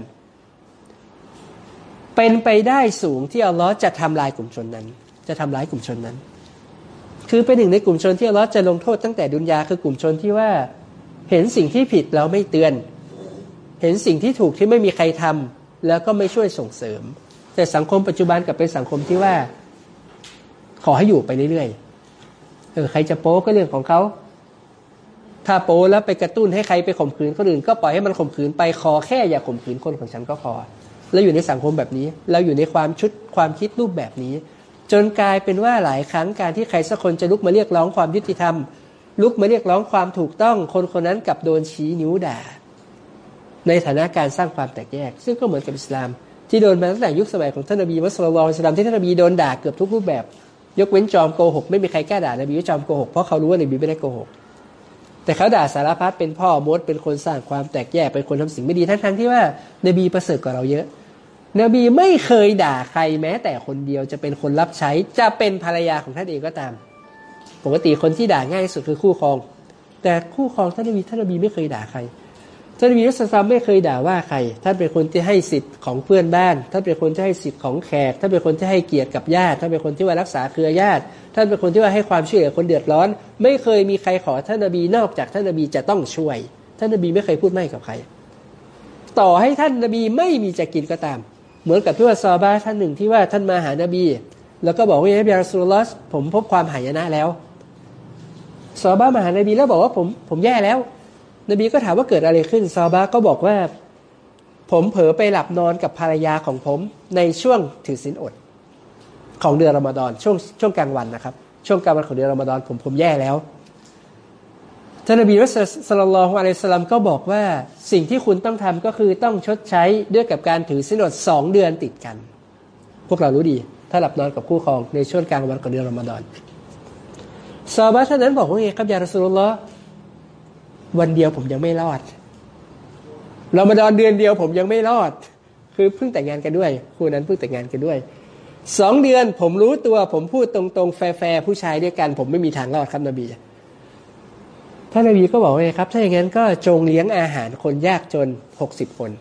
เป็นไปได้สูงที่อัลลอฮ์จะทำลายกลุ่มชนนั้น จะทำร้ายกลุ่มชนนั้น คือเป็นหนึ่งในกลุ่มชนที่อัลลอฮ์จะลงโทษตั้งแต่ดุนยาคือกลุ่มชนที่ว่าเห็นสิ่งที่ผิดแล้วไม่เตือน เห็นสิ่งที่ถูกที่ไม่มีใครทำแล้วก็ไม่ช่วยส่งเสริม แต่สังคมปัจจุบันกับเป็นสังคมที่ว่า ขอให้อยู่ไปเรื่อยๆเออใครจะโป๊ก็เรื่องของเขาถ้าโป๊แล้วไปกระตุ้นให้ใครไปข่มขืนคนอื่น ก็ปล่อยให้มันข่มขืนไปขอแค่อย่าข่มขืนคนของฉันก็พอแล้วอยู่ในสังคมแบบนี้ เราอยู่ในความชุดความคิดรูปแบบนี้ จนกลายเป็นว่าหลายครั้งการที่ใครสักคนจะลุกมาเรียกร้องความยุติธรรม ลุกมาเรียกร้องความถูกต้อง คนคนนั้นกับโดนชี้นิ้วด่า ในฐานะการสร้างความแตกแยก ซึ่งก็เหมือนกับอิสลาม ที่โดนมาตั้งแต่ยุคสมัยของท่านนบีมุสลิมอิสลามที่ท่านนบีโดนด่าเกือบทุกรูปแบบ ยกเว้นจอมโกหกไม่มีใครกล้าด่านบีว่าจอมโกหกเพราะเขารู้ว่านบีไม่ได้โกหกแต่เขาด่าสารพัดเป็นพ่อมดเป็นคนสร้างความแตกแยกเป็นคนทำสิ่งไม่ดีทั้งทั้งที่ว่านบีประเสริฐกว่าเราเยอะ นบีไม่เคยด่าใครแม้ แต่คนเดียวจะเป็นคนรับใช้จะเป็นภรรยาของท่านเองก็ตาม ปกติคนที่ด่าง่ายที่สุดคือคู่ครอง แต่คู่ครองท่านนบีท่านนบีไม่เคยด่าใคร ท่านนบีรัสซัมไม่เคยด่าว่าใคร ท่านเป็นคนที่ให้สิทธิ์ของเพื่อนบ้าน ท่านเป็นคนที่ให้สิทธิ์ของแขก ท่านเป็นคนที่ให้เกียรติกับญาติ ท่านเป็นคนที่ว่ารักษาเครือญาติ ท่านเป็นคนที่ว่าให้ความช่วยเหลือคนเดือดร้อน ไม่เคยมีใครขอท่านนบีนอกจากท่านนบีจะต้องช่วย ท่านนบีไม่เคยพูดไม่กับใคร ต่อให้ท่านนบีไม่มีจะกินก็ตาม เหมือนกับที่ว่าซอบ้าท่านหนึ่งที่ว่าท่านมาหานบี แล้วก็บอกว่าเยบาสุลลอสผมพบความหายนะแล้ว ซอบ้ามาหานบีแล้วบอกว่าผมผมแย่แล้ว นบีก็ถามว่าเกิดอะไรขึ้นซอบ้าก็บอกว่า ผมเผลอไปหลับนอนกับภรรยาของผมในช่วงถือศีลอด ของเดือนรอมฎอนช่วงช่วงกลางวันนะครับ ช่วงกลางวันของเดือนรอมฎอนผมผมแย่แล้วท่านนบีมุสลิมอะลัยสลัมก็บอกว่าสิ่งที่คุณต้องทำก็คือต้องชดใช้ด้วยกับการถือศีลอดสองเดือนติดกัน พวกเรารู้ดี ถ้าหลับนอนกับคู่ครองในช่วงกลางวันของเดือนรอมฎอนซาบะท่านนั้นบอกว่าไงครับยารสุลลอฮ์ วันเดียวผมยังไม่รอดเรอมฎอนเดือนเดียวผมยังไม่รอด คือเพิ่งแต่งงานกันด้วย คู่นั้นเพิ่งแต่งงานกันด้วยสองเดือนผมรู้ตัวผมพูดตรงๆ แฟร์ผู้ชายด้วยกัน ผมไม่มีทางรอดครับนบีท่านนบีก็บอกว่าไงครับ ถ้าอย่างนั้นก็จงเลี้ยงอาหารคนยากจนหกสิบคน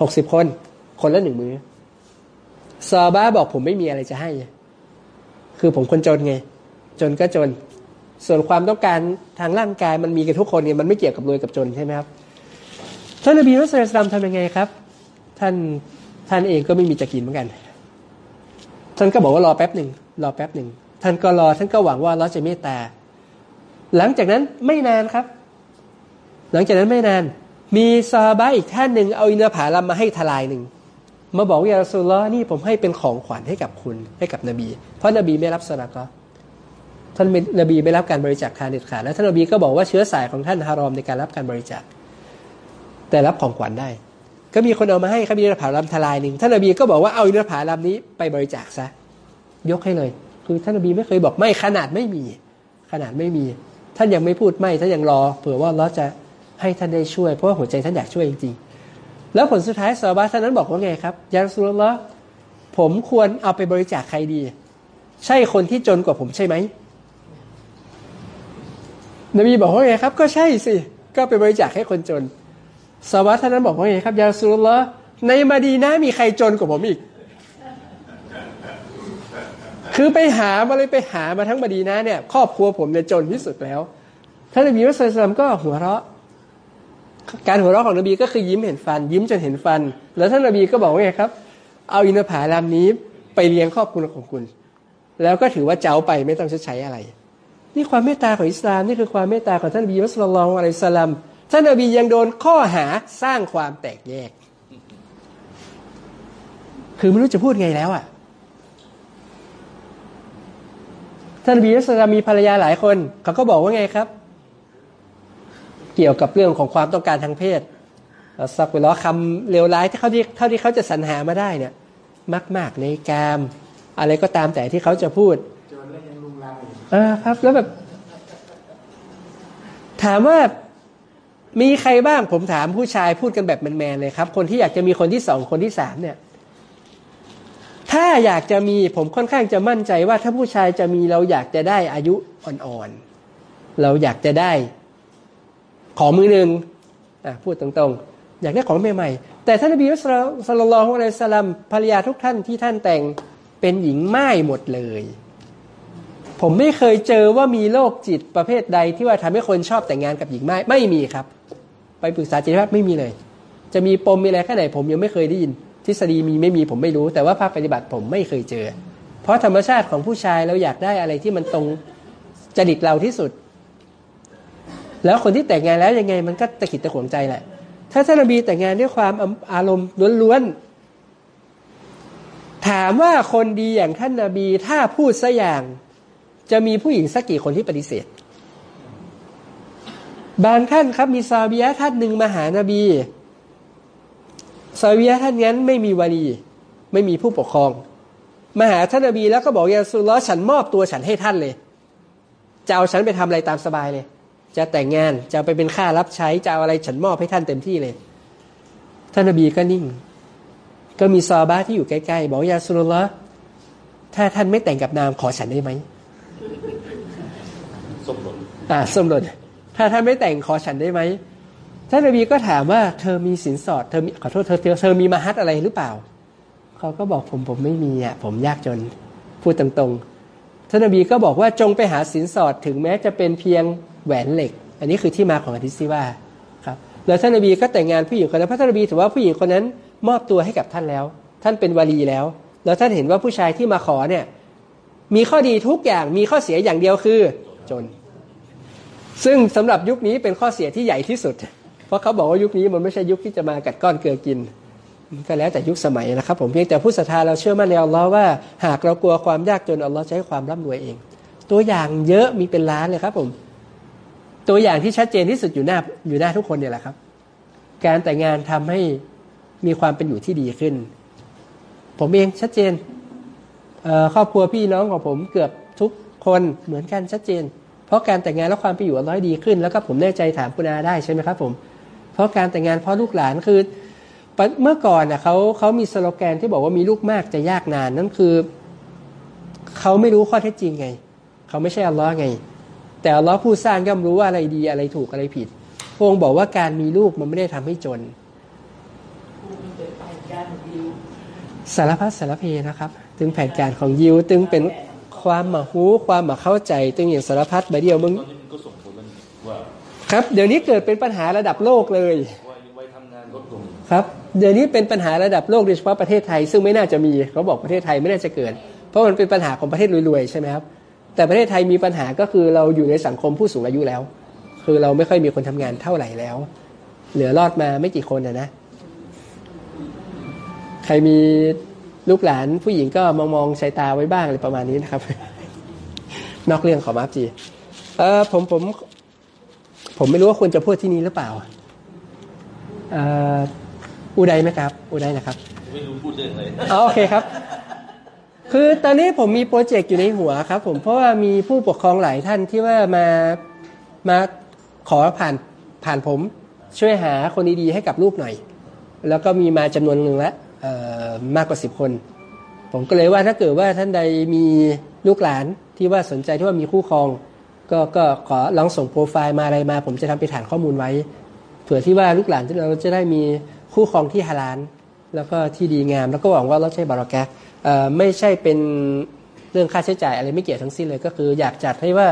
หกสิบคน คนละหนึ่งมือซอบ้าบอกผมไม่มีอะไรจะให้ คือผมคนจนไง จนก็จน ส่วนความต้องการทางร่างกายมันมีกับทุกคนเนี่ยมันไม่เกี่ยวกับรวยกับจนใช่ไหมครับท่านนบีมุสลิมทำยังไงครับ ท่านท่านเองก็ไม่มีจะกินเหมือนกัน ท่านก็บอกว่ารอแป๊บหนึ่งรอแป๊บหนึ่งท่านก็รอท่านก็หวังว่าเราจะเมตตา หลังจากนั้นไม่นานครับ หลังจากนั้นไม่นาน มีซาบะอีกท่านหนึ่งเอาอินทผลัมมาให้ทลายหนึ่งมาบอกว่ายาสุลลอนี่ผมให้เป็นของขวัญให้กับคุณให้กับนบี เพราะนบีไม่รับสละก็ ท่านนบีไม่รับการบริจาคทาเด็ดขาดแล้วท่านนบีก็บอกว่าเชื้อสายของท่านฮารอมในการรับการบริจาค แต่รับของขวัญได้ ก็มีคนเอามาให้ครับมีอินทผลัมทลายหนึ่งท่านนบีก็บอกว่าเอาอินทผลัมนี้ไปบริจาคซะยกให้เลย คือท่านนบีไม่เคยบอกไม่ขนาดไม่มี ขนาดไม่มี ท่านยังไม่พูดไม่ท่านยังรอเผื่อว่าเราจะให้ท่านได้ช่วย เพราะว่าหัวใจท่านอยากช่วยจริงๆแล้วผลสุดท้ายซาบาท่านนั้นบอกว่าไงครับยาสุลลอฮ์ผมควรเอาไปบริจาคใครดี ใช่คนที่จนกว่าผมใช่ไหม นบีบอกว่าไงครับ ก็ใช่สิ ก็ไปบริจาคให้คนจนซาบาท่านนั้นบอกว่าไงครับ ยาสุลลอฮ์ในมาดีนะมีใครจนกว่าผมอีก คือไปหามาเลยไปหามาทั้งมาดีนะเนี่ยครอบครัวผมเนี่ยจนที่สุดแล้วท่านนบีมุสลิมก็หัวเราะ การหัวเราะของนบีก็คือยิ้มเห็นฟัน ยิ้มจนเห็นฟัน แล้วท่านนบีก็บอกว่าไงครับ เอาอินทผลัมนี้ไปเลี้ยงครอบครัวของคุณ แล้วก็ถือว่าเจ้าไปไม่ต้องชดใช้อะไร นี่ความเมตตาของอิสลามนี่คือความเมตตาของท่านนบีมุสลิมอะลัยสลัมท่านนบียังโดนข้อหาสร้างความแตกแยก คือไม่รู้จะพูดไงแล้วอะท่านนบีมุสลิมมีภรรยาหลายคนเขาก็บอกว่าไงครับ เกี่ยวกับเรื่องของความต้องการทางเพศสักเวลาคำเลวร้ายที่เขาที่เท่าที่เขาจะสรรหามาได้เนี่ยมากมากในกาม อะไรก็ตามแต่ที่เขาจะพูด เออครับ แล้วแบบ ถามว่ามีใครบ้างผมถามผู้ชายพูดกันแบบแมนๆเลยครับ คนที่อยากจะมีคนที่สองคนที่สามเนี่ย ถ้าอยากจะมีผมค่อนข้างจะมั่นใจว่าถ้าผู้ชายจะมีเราอยากจะได้อายุอ่อนๆเราอยากจะได้ ของมือหนึ่งอะพูดตรงๆ อยากได้ของใหม่ๆแต่ท่านนบีมุสลิมสัลอฮุอะลัยฮิวะสัลลัมภรรยาทุกท่านที่ท่านแต่งเป็นหญิงไม้หมดเลย ผมไม่เคยเจอว่ามีโรคจิตประเภทใดที่ว่าทำให้คนชอบแต่งงานกับหญิงไม้ไม่มีครับ ไปปรึกษาจิตแพทย์ไม่มีเลย จะมีปมมีอะไรแค่ไหน ผมยังไม่เคยได้ยิน ทฤษฎีมีไม่มีผมไม่รู้ แต่ว่าภาคปฏิบัติผมไม่เคยเจอ เพราะธรรมชาติของผู้ชายเราอยากได้อะไรที่มันตรงจริตเราที่สุด แล้วคนที่แต่งงานแล้วยังไงมันก็ตะขิดตะขวงใจแหละ ถ้าท่านบีแต่งงานด้วยความอารมณ์ล้วนๆถามว่าคนดีอย่างท่านนาบีถ้าพูดสัอย่าง จะมีผู้หญิงสักกี่คนที่ปฏิเสธ บางท่านครับมีซาบียะท่านหนึ่งมาหานาบีซาบียะท่านนั้นไม่มีวารีไม่มีผู้ปกครอง มาหาท่านนาบีแล้วก็บอกยาสุลลอฉันมอบตัวฉันให้ท่านเลย จะเอาฉันไปทำอะไรตามสบายเลย จะแต่งงานจะไปเป็นค่ารับใช้จะเอาอะไรฉันมอบให้ท่านเต็มที่เลย ท่านนบีก็นิ่ง ก็มีซอบ้าที่อยู่ใกล้ๆบอกยาสุลลอถ้าท่านไม่แต่งกับนางขอฉันได้ไหม อ่าสมรสถ้าท่านไม่แต่งขอฉันได้ไหมท่านนบีก็ถามว่าเธอมีสินสอดเธอมีขอโทษเธอเธอเธอมีมาฮัตอะไรหรือเปล่า เขาก็บอกผมผมไม่มีอะผมยากจนพูดตรงๆท่านนบีก็บอกว่าจงไปหาสินสอดถึงแม้จะเป็นเพียงแหวนเหล็ก อันนี้คือที่มาของอธิซิว่าครับแล้วท่านนบีก็แต่งงานผู้หญิงคนนั้นพระท่านนบีถือว่าผู้หญิงคนนั้นมอบตัวให้กับท่านแล้ว ท่านเป็นวาลีแล้ว แล้วท่านเห็นว่าผู้ชายที่มาขอเนี่ยมีข้อดีทุกอย่างมีข้อเสียอย่างเดียวคือจน ซึ่งสำหรับยุคนี้เป็นข้อเสียที่ใหญ่ที่สุด เพราะเขาบอกว่ายุคนี้มันไม่ใช่ยุคที่จะมากัดก้อนเกลือกินก็แล้วแต่ยุคสมัยนะครับ ผมเพียงแต่ผู้ศรัทธาเราเชื่อมั่นในอัลลอฮ์ว่าหากเรากลัวความยากจนอัลลอฮ์จะให้ความร่ำรวยเอง ตัวอย่างเยอะมีเป็นล้านเลยครับผม ตัวอย่างที่ชัดเจนที่สุดอยู่หน้าอยู่หน้าทุกคนเนี่ยแหละครับ การแต่งงานทำให้มีความเป็นอยู่ที่ดีขึ้น ผมเองชัดเจนครอบครัวพี่น้องของผมเกือบทุกคนเหมือนกันชัดเจน เพราะการแต่งงานแล้วความเป็นอยู่อัลลอฮ์ดีขึ้น แล้วก็ผมแน่ใจถามคุณอาได้ใช่ไหมครับผม เพราะการแต่งงานเพราะลูกหลานคือเมื่อก่อนน่ะเขาเขามีสโลแกนที่บอกว่ามีลูกมากจะยากนานนั่นคือเขาไม่รู้ข้อเท็จจริงไงเขาไม่ใช่อัลลอฮ์ไง แต่อัลลอฮ์ผู้สร้างย่อมรู้ว่าอะไรดีอะไรถูกอะไรผิดพระองค์บอกว่าการมีลูกมันไม่ได้ทำให้จนสารพัดสารเพนะครับ ถึงแผนการของยิวตึงเป็น ความหมาหูความหมาเข้าใจตึงอย่างสารพัดใบเดียวมึงครับ เดี๋ยวนี้เกิดเป็นปัญหาระดับโลกเลยครับ เดี๋ยวนี้เป็นปัญหาระดับโลกโดยเฉพาะประเทศไทย ซึ่งไม่น่าจะมีเขาบอกประเทศไทยไม่น่าจะเกิด เพราะมันเป็นปัญหาของประเทศรวยๆใช่ไหมครับแต่ประเทศไทยมีปัญหาก็คือเราอยู่ในสังคมผู้สูงอายุแล้ว คือเราไม่ค่อยมีคนทำงานเท่าไหร่แล้ว เหลือรอดมาไม่กี่คนนะนะ ใครมี ลูกหลานผู้หญิงก็มองมองๆสายตาไว้บ้างอะไรประมาณนี้นะครับ นอกเรื่องขอมาฟจีเออผมผม ผมไม่รู้ว่าควรจะพูดที่นี้หรือเปล่าเอ่ออูไดไหมครับ อูไดนะครับไม่รู้พูดเรื่องอะไรอ๋อโอเคครับ คือตอนนี้ผมมีโปรเจกต์อยู่ในหัวครับ ผมเพราะว่ามีผู้ปกครองหลายท่านที่ว่ามามาขอผ่านผ่านผมช่วยหาคนดีๆให้กับลูกหน่อย แล้วก็มีมาจำนวนหนึ่งแล้วเอ่อ มากกว่าสิบคน ผมก็เลยว่าถ้าเกิดว่าท่านใดมีลูกหลานที่ว่าสนใจที่ว่ามีคู่ครอง ก็ก็ขอลองส่งโปรไฟล์มาอะไรมา ผมจะทำเป็นฐานข้อมูลไว้ เผื่อที่ว่าลูกหลานเราจะได้มีคู่ครองที่ฮาลาลแล้วก็ที่ดีงาม แล้วก็หวังว่าเราใช้บารอกะห์เอ่อไม่ใช่เป็นเรื่องค่าใช้จ่ายอะไรไม่เกี่ยวทั้งสิ้นเลยก็คือ อยากจัดให้ว่า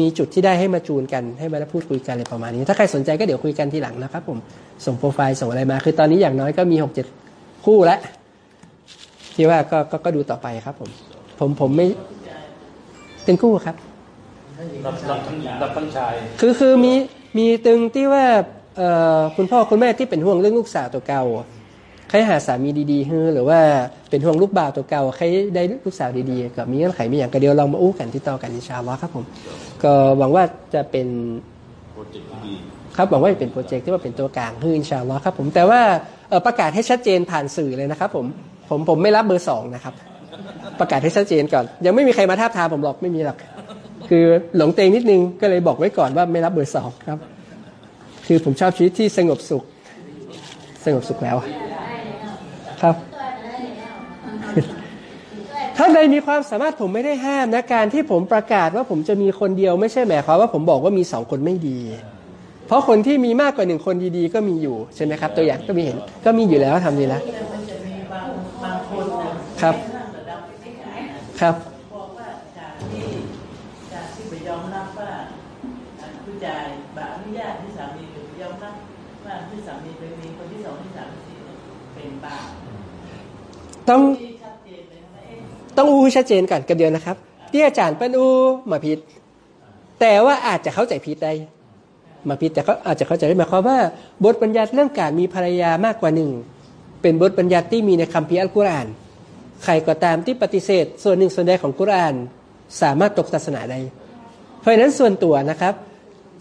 มีจุดที่ได้ให้มาจูนกันให้มาพูดคุยกันอะไรประมาณนี้ ถ้าใครสนใจก็เดี๋ยวคุยกันทีหลังนะครับผมส่งโปรไฟล์ส่งอะไรมา คือตอนนี้อย่างน้อยก็มีหกเจ็ด คู่แล้วที่ว่าก็ก็ก็ดูต่อไปครับ ผม ผมผมไม่เป็นคู่ครับรับรับทั้งหญิงรับทั้งชาย คือคือมีมีตึงที่ว่าเอ่อคุณพ่อคุณแม่ที่เป็นห่วงเรื่องลูกสาวตัวเก่าใครหาสามีดีๆเฮ้อหรือว่าเป็นห่วงลูกบ่าวตัวเก่าใครได้ลูกสาวดีๆกับมีเงื่อนไขมีอย่างกระเดียวลองมาอู้กันที่ต่อกันอินชาอัลลอฮ์ครับผม ก็หวังว่าจะเป็น project ที่ดี ครับหวังว่าจะเป็น project ที่ว่าเป็นตัวกลางฮือ إن شاء الله ครับผมแต่ว่าประกาศให้ชัดเจนผ่านสื่อเลยนะครับผมผมผมไม่รับเบอร์สองนะครับ ประกาศให้ชัดเจนก่อน ยังไม่มีใครมาทาบทามผมหรอกไม่มีหรอกคือหลงตัวเองนิดนึงก็เลยบอกไว้ก่อนว่าไม่รับเบอร์สองครับ คือผมชอบชีวิตที่สงบสุข สงบสุขแล้ว ครับถ้าใดมีความสามารถผมไม่ได้ห้ามนะการที่ผมประกาศว่าผมจะมีคนเดียวไม่ใช่หมายความว่าผมบอกว่ามีสองคนไม่ดี ราะคนที่มีมากกว่าหนึ่งคนดีๆ ก็มีอยู่ใช่ไหมครับ ตัวอย่างก็มีเห็นก็มีอยู่แล้วทำดีแล้วครับครับครับบอกว่าจากที่จากที่ไปยอมรับว่าผู้ชายแบาอนุญาตที่สามีหรือยอมรับว่าที่สามีไปมีคนที่สองที่สามที่สี่เป็นบ้าต้องต้องอู้ชัดเจนก่อนกับเดียวนะครับที่อาจารย์เป็นอู้มาผิด แต่ว่าอาจจะเข้าใจผิดได้ มาผิดแต่เขาอาจจะเข้าใจได้หมายความว่า บทบัญญัติเรื่องการมีภรรยามากกว่าหนึ่งเป็นบทบัญญัติที่มีในคัมภีร์อัลกุรอาน ใครก็ตามที่ปฏิเสธ ส่วนหนึ่งส่วนใดของกุรอาน สามารถตกศาสนาได้ เพราะฉะนั้นส่วนตัวนะครับ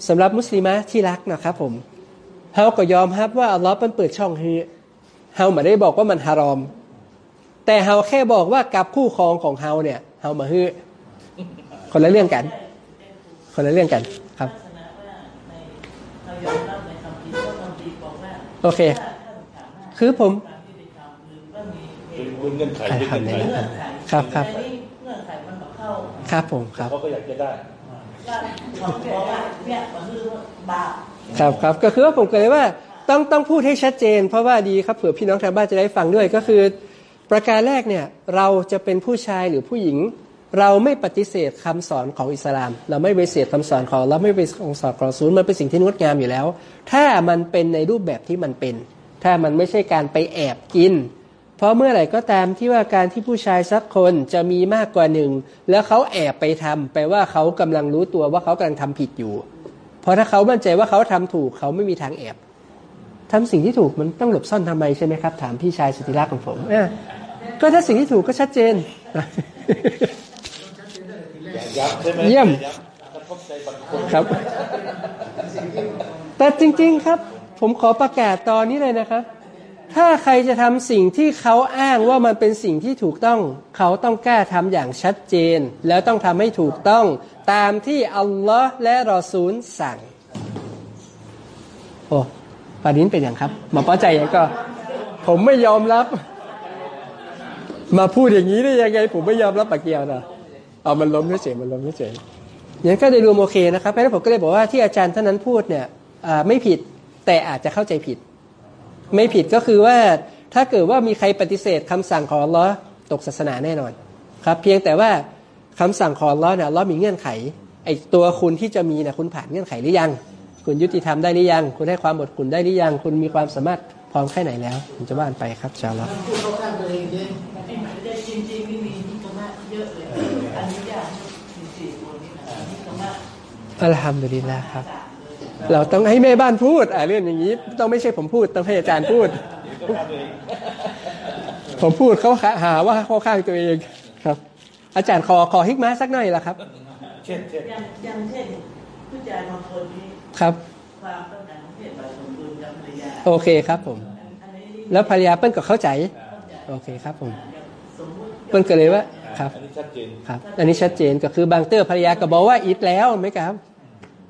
สำหรับมุสลิมะที่รักนะครับผมเฮาก็ยอมรับว่าอัลลอฮ์มันเปิดช่องให้เฮาไม่ได้บอกว่ามันฮารอม แต่เฮาแค่บอกว่ากับคู่ครองของเฮาเนี่ยเฮามาฮือคนละเรื่องกัน คนละเรื่องกัน โอเคถ้าท่านสามารถคือผมความยุติธรรมหรือว่ามีเหเป็นตุผลเงื่อนไขเป็นเงื่อนไขเงื่อนไขครับครับแต่นี่เงื่อนไขมันบอกเข้าครับผมครับเขาก็อยากจะได้ว่าเขาบอกว่าเนี่ยมันคือบาปครับครับก็คือว่าผมก็เลยว่าต้องต้องพูดให้ชัดเจน เพราะว่าดีครับเผื่อพี่น้องทางบ้านจะได้ฟังด้วยก็คือ ประการแรกเนี่ยเราจะเป็นผู้ชายหรือผู้หญิง เราไม่ปฏิเสธคำสอนของอิสลาม เราไม่ปฏิเสธคำสอนของเราไม่ปฏิเสธคำสอนของรอซูลมันเป็นสิ่งที่งดงามอยู่แล้ว ถ้ามันเป็นในรูปแบบที่มันเป็น ถ้ามันไม่ใช่การไปแอบกิน เพราะเมื่อไหร่ก็ตามที่ว่าการที่ผู้ชายสักคนจะมีมากกว่าหนึ่ง แล้วเขาแอบไปทำแปลว่าเขากำลังรู้ตัวว่าเขากำลังทำผิดอยู่ เพราะถ้าเขามั่นใจว่าเขาทำถูกเขาไม่มีทางแอบทำสิ่งที่ถูกมันต้องหลบซ่อนทำไมใช่ไหมครับ ถามพี่ชายสุธิรักของผมก็ถ้าสิ่งที่ถูกก็ชัดเจน เยี่ยมครับ แต่จริง ๆครับ ผมขอประกาศตอนนี้เลยนะครับถ้าใครจะทำสิ่งที่เขาอ้างว่ามันเป็นสิ่งที่ถูกต้อง เขาต้องกล้าทำอย่างชัดเจน แล้วต้องทำให้ถูกต้อง ตามที่อัลลอฮ์และรอซูลสั่ง โอ้ปาดินเป็นอย่างครับมาป้อใจยังก็ ผมไม่ยอมรับ มาพูดอย่างนี้ได้ยังไง ผมไม่ยอมรับปากเกียวนะ เอามันล้มเฉยมันล้มเฉยอย่างก็โดยรวมโอเคนะครับเพราะฉะนั้นผมก็เลยบอกว่าที่อาจารย์ท่านนั้นพูดเนี่ยไม่ผิดแต่อาจจะเข้าใจผิด ไม่ผิดก็คือว่าถ้าเกิดว่ามีใครปฏิเสธคำสั่งของลลอตกศาสนาแน่นอนครับ เพียงแต่ว่าคำสั่งของลลอเนี่ยลลอมีเงื่อนไขไอ้ตัวคุณที่จะมีนี่ยคุณผ่านเงื่อนไขหรือยัง คุณยุติธรรมได้หรือยัง คุณให้ความอดคุณได้หรือยัง คุณมีความสามารถพร้อมแค่ไหนแล้วผมจะว่านไปครับชาวเราพูดเข้าข้างตัวเองเยอะแต่จริงๆไม่มีนิกรรมะเยอะเลยอนุญาตให้สี่คนนี้นะนิกรรมะ อัลฮัมดุลิลละครับ เราต้องให้แม่บ้านพูดอ่าเรื่องอย่างนี้ ต้องไม่ใช่ผมพูด ต้องให้อาจารย์พูด ผมพูดเขาหาว่าเข้าข้างตัวเองครับ อาจารย์ขอขอฮิกมาสักหน่อยละครับเช่นเช่นอย่างอย่างเช่นผู้ชายบางคนนี้ครับความต้องการของเพศบางสมบูรณ์กับภรรยาโอเคครับผมอันนี้แล้วภรรยาเปิ้ลก็เข้าใจ โอเคครับผมเปิ้ลก็เลยว่าครับอันนี้ชัดเจนครับ อันนี้ชัดเจนก็คือบางเตอร์ภรรยาก็บอกว่าอิดแล้วไหมครับ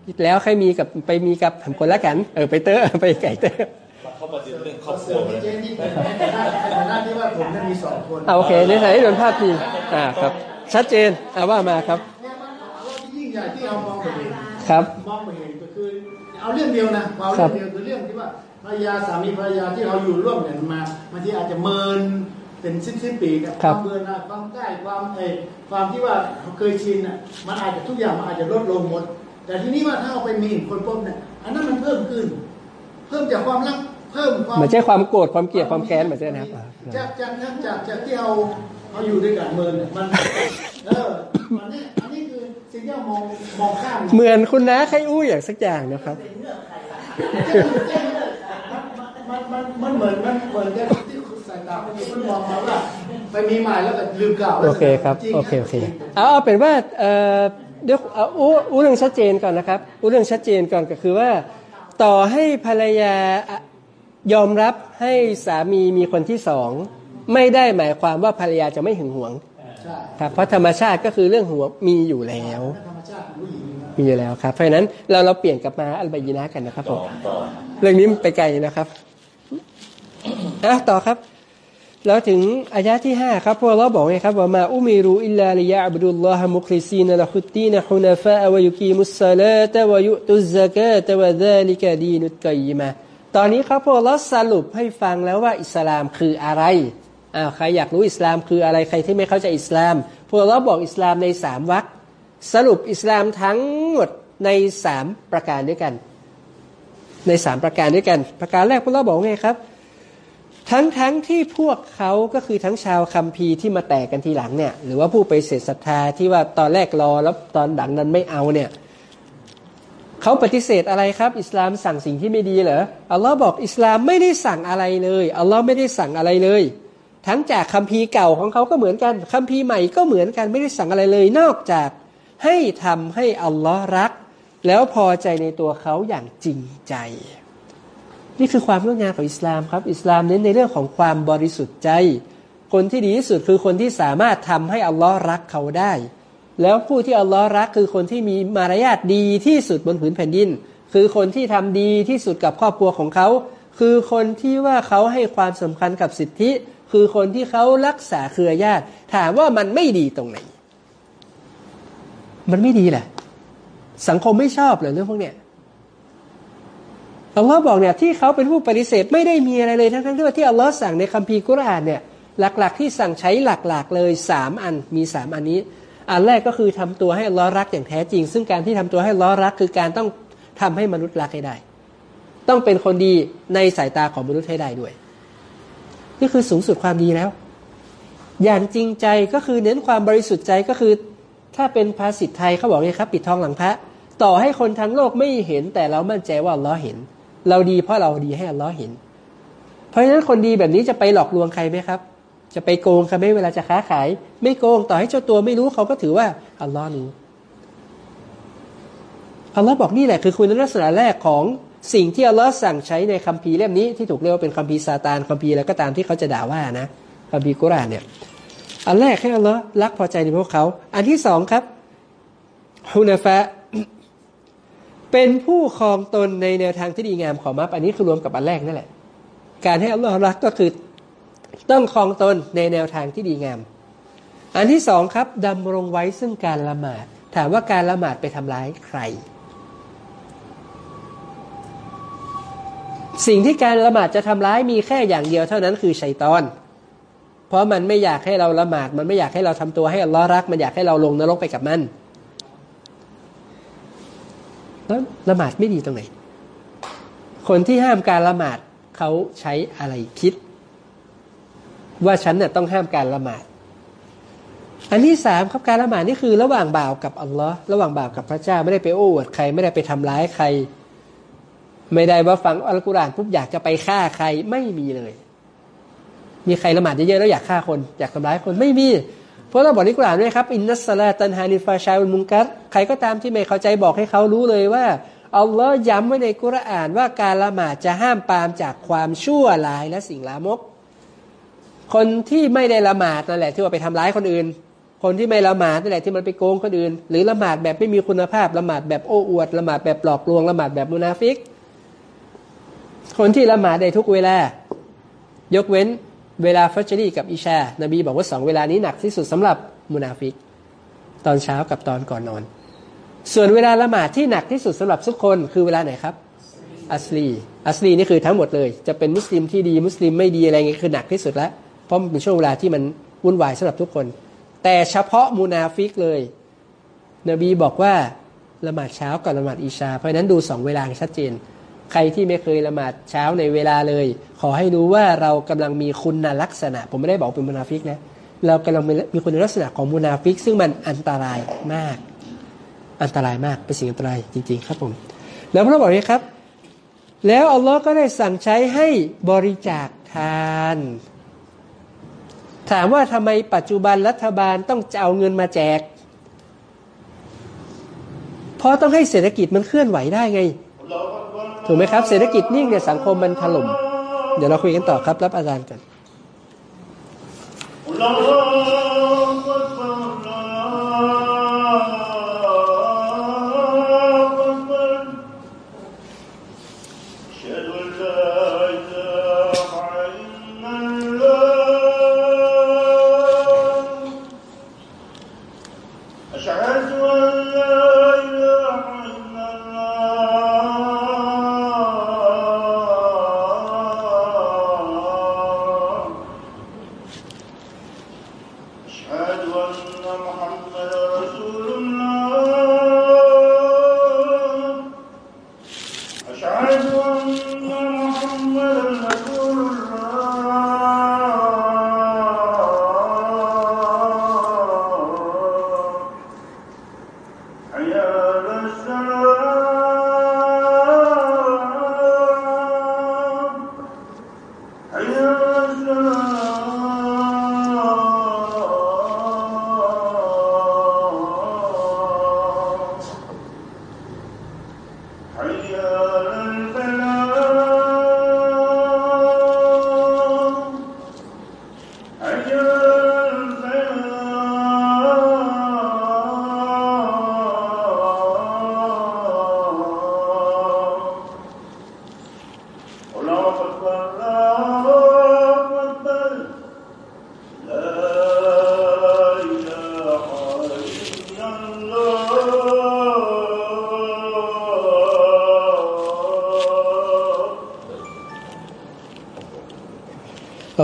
อิดแล้วใครมีกับไปมีกับทำคนละกัน เออไปเตอร์ไปไก่เตอร์เข้าประเด็นเรื่องครอบคเสรัริวมไปที่เลเจยนนี่เป็นในฐานะในฐานะที่ว่าผมเนี่ยมีสองคนอ่าโอเคในฐานะที่โดนพาดพิงอ่าครับ ชัดเจนอ่าว่ามาครับเนี่ยมันว่าที่ยิ่งใหญ่ที่เรามองไปเห็นครับมองไปเห็นก็คือเอาเรื่องเดียวนะเอาเรื่องเดียวคือเรื่องที่ว่าภรรยาสามีภรรยาที่เราอยู่ร่วมกันมาบางทีอาจจะเมินเป็นสิบสิบปีเนี่ยคครัวาบมเบื่อหน่ายความใกล้ความเออความที่ว่าเขาเคยชินอะมันอาจจะทุกอย่างมันอาจจะลดลงหมด แต่ทีนี้ว่าถ้าเอาไปมีอีกคนพบเนี่ยอันนั้นมันเพิ่มขึ้น เพิ่มจากความรักเพิ่มความเหมือนใช้ความโกรธความเกลียดความแค้นเหมือนกันนะครับอ่าจากจากจากจากจากที่เราเราอยู่ด้วยกันเมินเนี่ยมันเออมันเนี่ยอันนี้คือสิ่งที่เรามองมองข้ามเหมือนคุณน้าใครอู้อย่างสักอย่างนะครับมันมันมันเหมือนมันเหมือนกับที่สายตาคนมันมองมาว่าไปมีใหม่แล้วก็ลืมเก่าโอเคครับจงนะโอเคโอเคเอาเอาเป็นว่าเอ่อ เดี๋ยวเอาอู้อู้เรื่องชัดเจนก่อนนะครับอู้เรื่องชัดเจนก่อนก็คือว่า ต่อให้ภรรยาอะยอมรับให้สามีมีคนที่สอง ไม่ได้หมายความว่าภรรยาจะไม่หึงหวงใช่ครับเพราะธรรมชาติก็คือเรื่องหวงมีอยู่แล้วธรรมชาติของผู้หญิงนะมีอยู่แล้วครับเพราะฉะนั้นเราเราเปลี่ยนกลับมาอัลบายีนะกันนะครับผต่อมต่อเรื่องนี้มันไปไกลนะครับอะต่อครับ แล้วถึงอายะที่ 5 ครับพวกเราบอกไงครับว่ามาอุมิรูอิลลาลิยะอับดุลลอฮะมุคลิซีนละฮุตตีนฮุนาฟะวยุกีมุสซาลาตะวยุตุซะกาตะวะซาลิกะดีนุตกยมะตอนนี้ครับพวกเราสรุปให้ฟังแล้วว่าอิสลามคืออะไรอ้าวใครอยากรู้อิสลามคืออะไรใครที่ไม่เข้าใจอิสลาม พวกเราบอกอิสลามในสามวรรคสรุปอิสลามทั้งหมดในสามประการด้วยกัน ในสามประการด้วยกัน ประการแรกพวกเราบอกไงครับ ทั้งทั้งที่พวกเขาก็คือทั้งชาวคัมภีร์ที่มาแตกกันทีหลังเนี่ย หรือว่าผู้ไปเสดศรัทธาที่ว่าตอนแรกรอแล้วตอนหลังนั้นไม่เอาเนี่ยเขาปฏิเสธอะไรครับ อิสลามสั่งสิ่งที่ไม่ดีเหรออัลลอฮ์บอกอิสลามไม่ได้สั่งอะไรเลยอัลลอฮ์ไม่ได้สั่งอะไรเลย ทั้งจากคัมภีร์เก่าของเขาก็เหมือนกันคัมภีร์ใหม่ก็เหมือนกันไม่ได้สั่งอะไรเลย นอกจากให้ทำให้อัลลอฮ์รัก แล้วพอใจในตัวเขาอย่างจริงใจ นี่คือความงดงามของอิสลามครับ อิสลามเน้นในเรื่องของความบริสุทธิ์ใจ คนที่ดีที่สุดคือคนที่สามารถทำให้อัลลอฮ์รักเขาได้ แล้วผู้ที่อัลลอฮ์รักคือคนที่มีมารยาทดีที่สุดบนผืนแผ่นดิน คือคนที่ทำดีที่สุดกับครอบครัวของเขา คือคนที่ว่าเขาให้ความสำคัญกับสิทธิ คือคนที่เขารักษาเครือญาติ ถามว่ามันไม่ดีตรงไหน มันไม่ดีแหละ สังคมไม่ชอบเลยเรื่องพวกเนี้ย อัลลอฮ์บอกเนี่ยที่เขาเป็นผู้ปฏิเสธไม่ได้มีอะไรเลยทั้งๆที่ว่าที่อัลลอฮ์สั่งในคัมภีร์กุรอานเนี่ยหลักๆที่สั่งใช้หลักๆเลยสามอันมีสามอันนี้ อันแรกก็คือทำตัวให้อัลลอฮ์รักอย่างแท้จริง ซึ่งการที่ทำตัวให้อัลลอฮ์รักคือการต้องทำให้มนุษย์รักให้ได้ ต้องเป็นคนดีในสายตาของมนุษย์ให้ได้ด้วย นี่คือสูงสุดความดีแล้ว อย่างจริงใจก็คือเน้นความบริสุทธิ์ใจก็คือ ถ้าเป็นภาษิตไทยเขาบอกไงครับ ปิดทองหลังพระ ต่อให้คนทั้งโลกไม่เห็นแต่เรามั่นใจว่าอัลลอเห็น เราดีเพราะเราดีให้อัลลอฮ์เห็น เพราะฉะนั้นคนดีแบบนี้จะไปหลอกลวงใครไหมครับ จะไปโกงใครไหมเวลาจะค้าขาย ไม่โกงต่อให้เจ้าตัวไม่รู้เขาก็ถือว่าอัลลอฮ์รู้อัลลอฮ์บอกนี่แหละคือคุณลักษณะแรกของสิ่งที่อัลลอฮ์สั่งใช้ในคัมภีร์เล่มนี้ที่ถูกเรียกว่าเป็นคัมภีร์ซาตานคัมภีร์อะไรก็ตามที่เขาจะด่าว่านะคัมภีร์กุรานเนี่ยอันแรกให้อัลลอฮ์รักพอใจในพวกเขา อันที่สองครับฮุนฟะ เป็นผู้ครองตนในแนวทางที่ดีงามของมับอันนี้คือรวมกับอันแรกนั่นแหละ การให้อัลลอฮ์รักก็คือต้องครองตนในแนวทางที่ดีงาม อันที่สองครับดำรงไว้ซึ่งการละหมาด ถามว่าการละหมาดไปทำร้ายใคร สิ่งที่การละหมาดจะทำร้ายมีแค่อย่างเดียวเท่านั้นคือชัยตอน เพราะมันไม่อยากให้เราละหมาด มันไม่อยากให้เราทำตัวให้อัลลอฮ์รัก มันอยากให้เราลงนรกไปกับมัน แล้วละหมาดไม่ดีตรงไหน คนที่ห้ามการละหมาดเขาใช้อะไรคิด ว่าฉันเนี่ยต้องห้ามการละหมาด อันที่สามครับการละหมาดนี่คือ ระหว่างบ่าวกับอัลลอฮ์ระหว่างบ่าวกับพระเจ้าไม่ได้ไปโอ้อวดใคร ไม่ได้ไปทำร้ายใคร ไม่ได้ว่าฟังอัลกุรอานปุ๊บอยากจะไปฆ่าใครไม่มีเลย มีใครละหมาดเยอะๆแล้วอยากฆ่าคน อยากทำร้ายคนไม่มี เพราะเราบอกในกุรานด้วยครับอินนัสลาตันฮานิฟาชาอุลมุงกัรใครก็ตามที่ไม่เข้าใจบอกให้เขารู้เลยว่าอัลลอฮ์ย้ำไว้ในกุรานว่าการละหมาดจะห้ามปามจากความชั่วร้ายและสิ่งลามก คนที่ไม่ได้ละหมาดนั่นแหละที่ว่าไปทำร้ายคนอื่น คนที่ไม่ละหมาดนั่นแหละที่มันไปโกงคนอื่น หรือละหมาดแบบไม่มีคุณภาพละหมาดแบบโอ้อวดละหมาดแบบหลอกลวงละหมาดแบบมุนาฟิก คนที่ละหมาดได้ทุกเวลายกเว้น เวลาฟัจรีกับอิชา นบีบอกว่าสองเวลานี้หนักที่สุดสำหรับมุนาฟิก ตอนเช้ากับตอนก่อนนอน ส่วนเวลาละหมาดที่หนักที่สุดสำหรับทุกคนคือเวลาไหนครับ อัสลี อัสลีนี่คือทั้งหมดเลย จะเป็นมุสลิมที่ดีมุสลิมไม่ดีอะไรเงี้ยคือหนักที่สุดแล้ว เพราะมันเป็นช่วงเวลาที่มันวุ่นวายสำหรับทุกคน แต่เฉพาะมุนาฟิกเลย นบีบอกว่าละหมาดเช้ากับละหมาดอิชา เพราะฉะนั้นดูสองเวลาชัดเจน ใครที่ไม่เคยละหมาดเช้าในเวลาเลย ขอให้รู้ว่าเรากำลังมีคุณลักษณะ ผมไม่ได้บอกเป็นมุนาฟิกนะเรากำลังมีคุณลักษณะของมุนาฟิก ซึ่งมันอันตรายมาก อันตรายมากเป็นสิ่งอันตรายจริง ๆ ครับผม แล้วพระบอกว่าครับ แล้วอัลลอฮ์ก็ได้สั่งใช้ให้บริจาคทาน ถามว่าทำไมปัจจุบันรัฐบาลต้องจะเอาเงินมาแจก เพราะต้องให้เศรษฐกิจมันเคลื่อนไหวได้ไง ถูกไหมครับเศรษฐกิจนิ่งเนี่ยสังคมมันถล่ม เดี๋ยวเราคุยกันต่อครับ รับอาจารย์กัน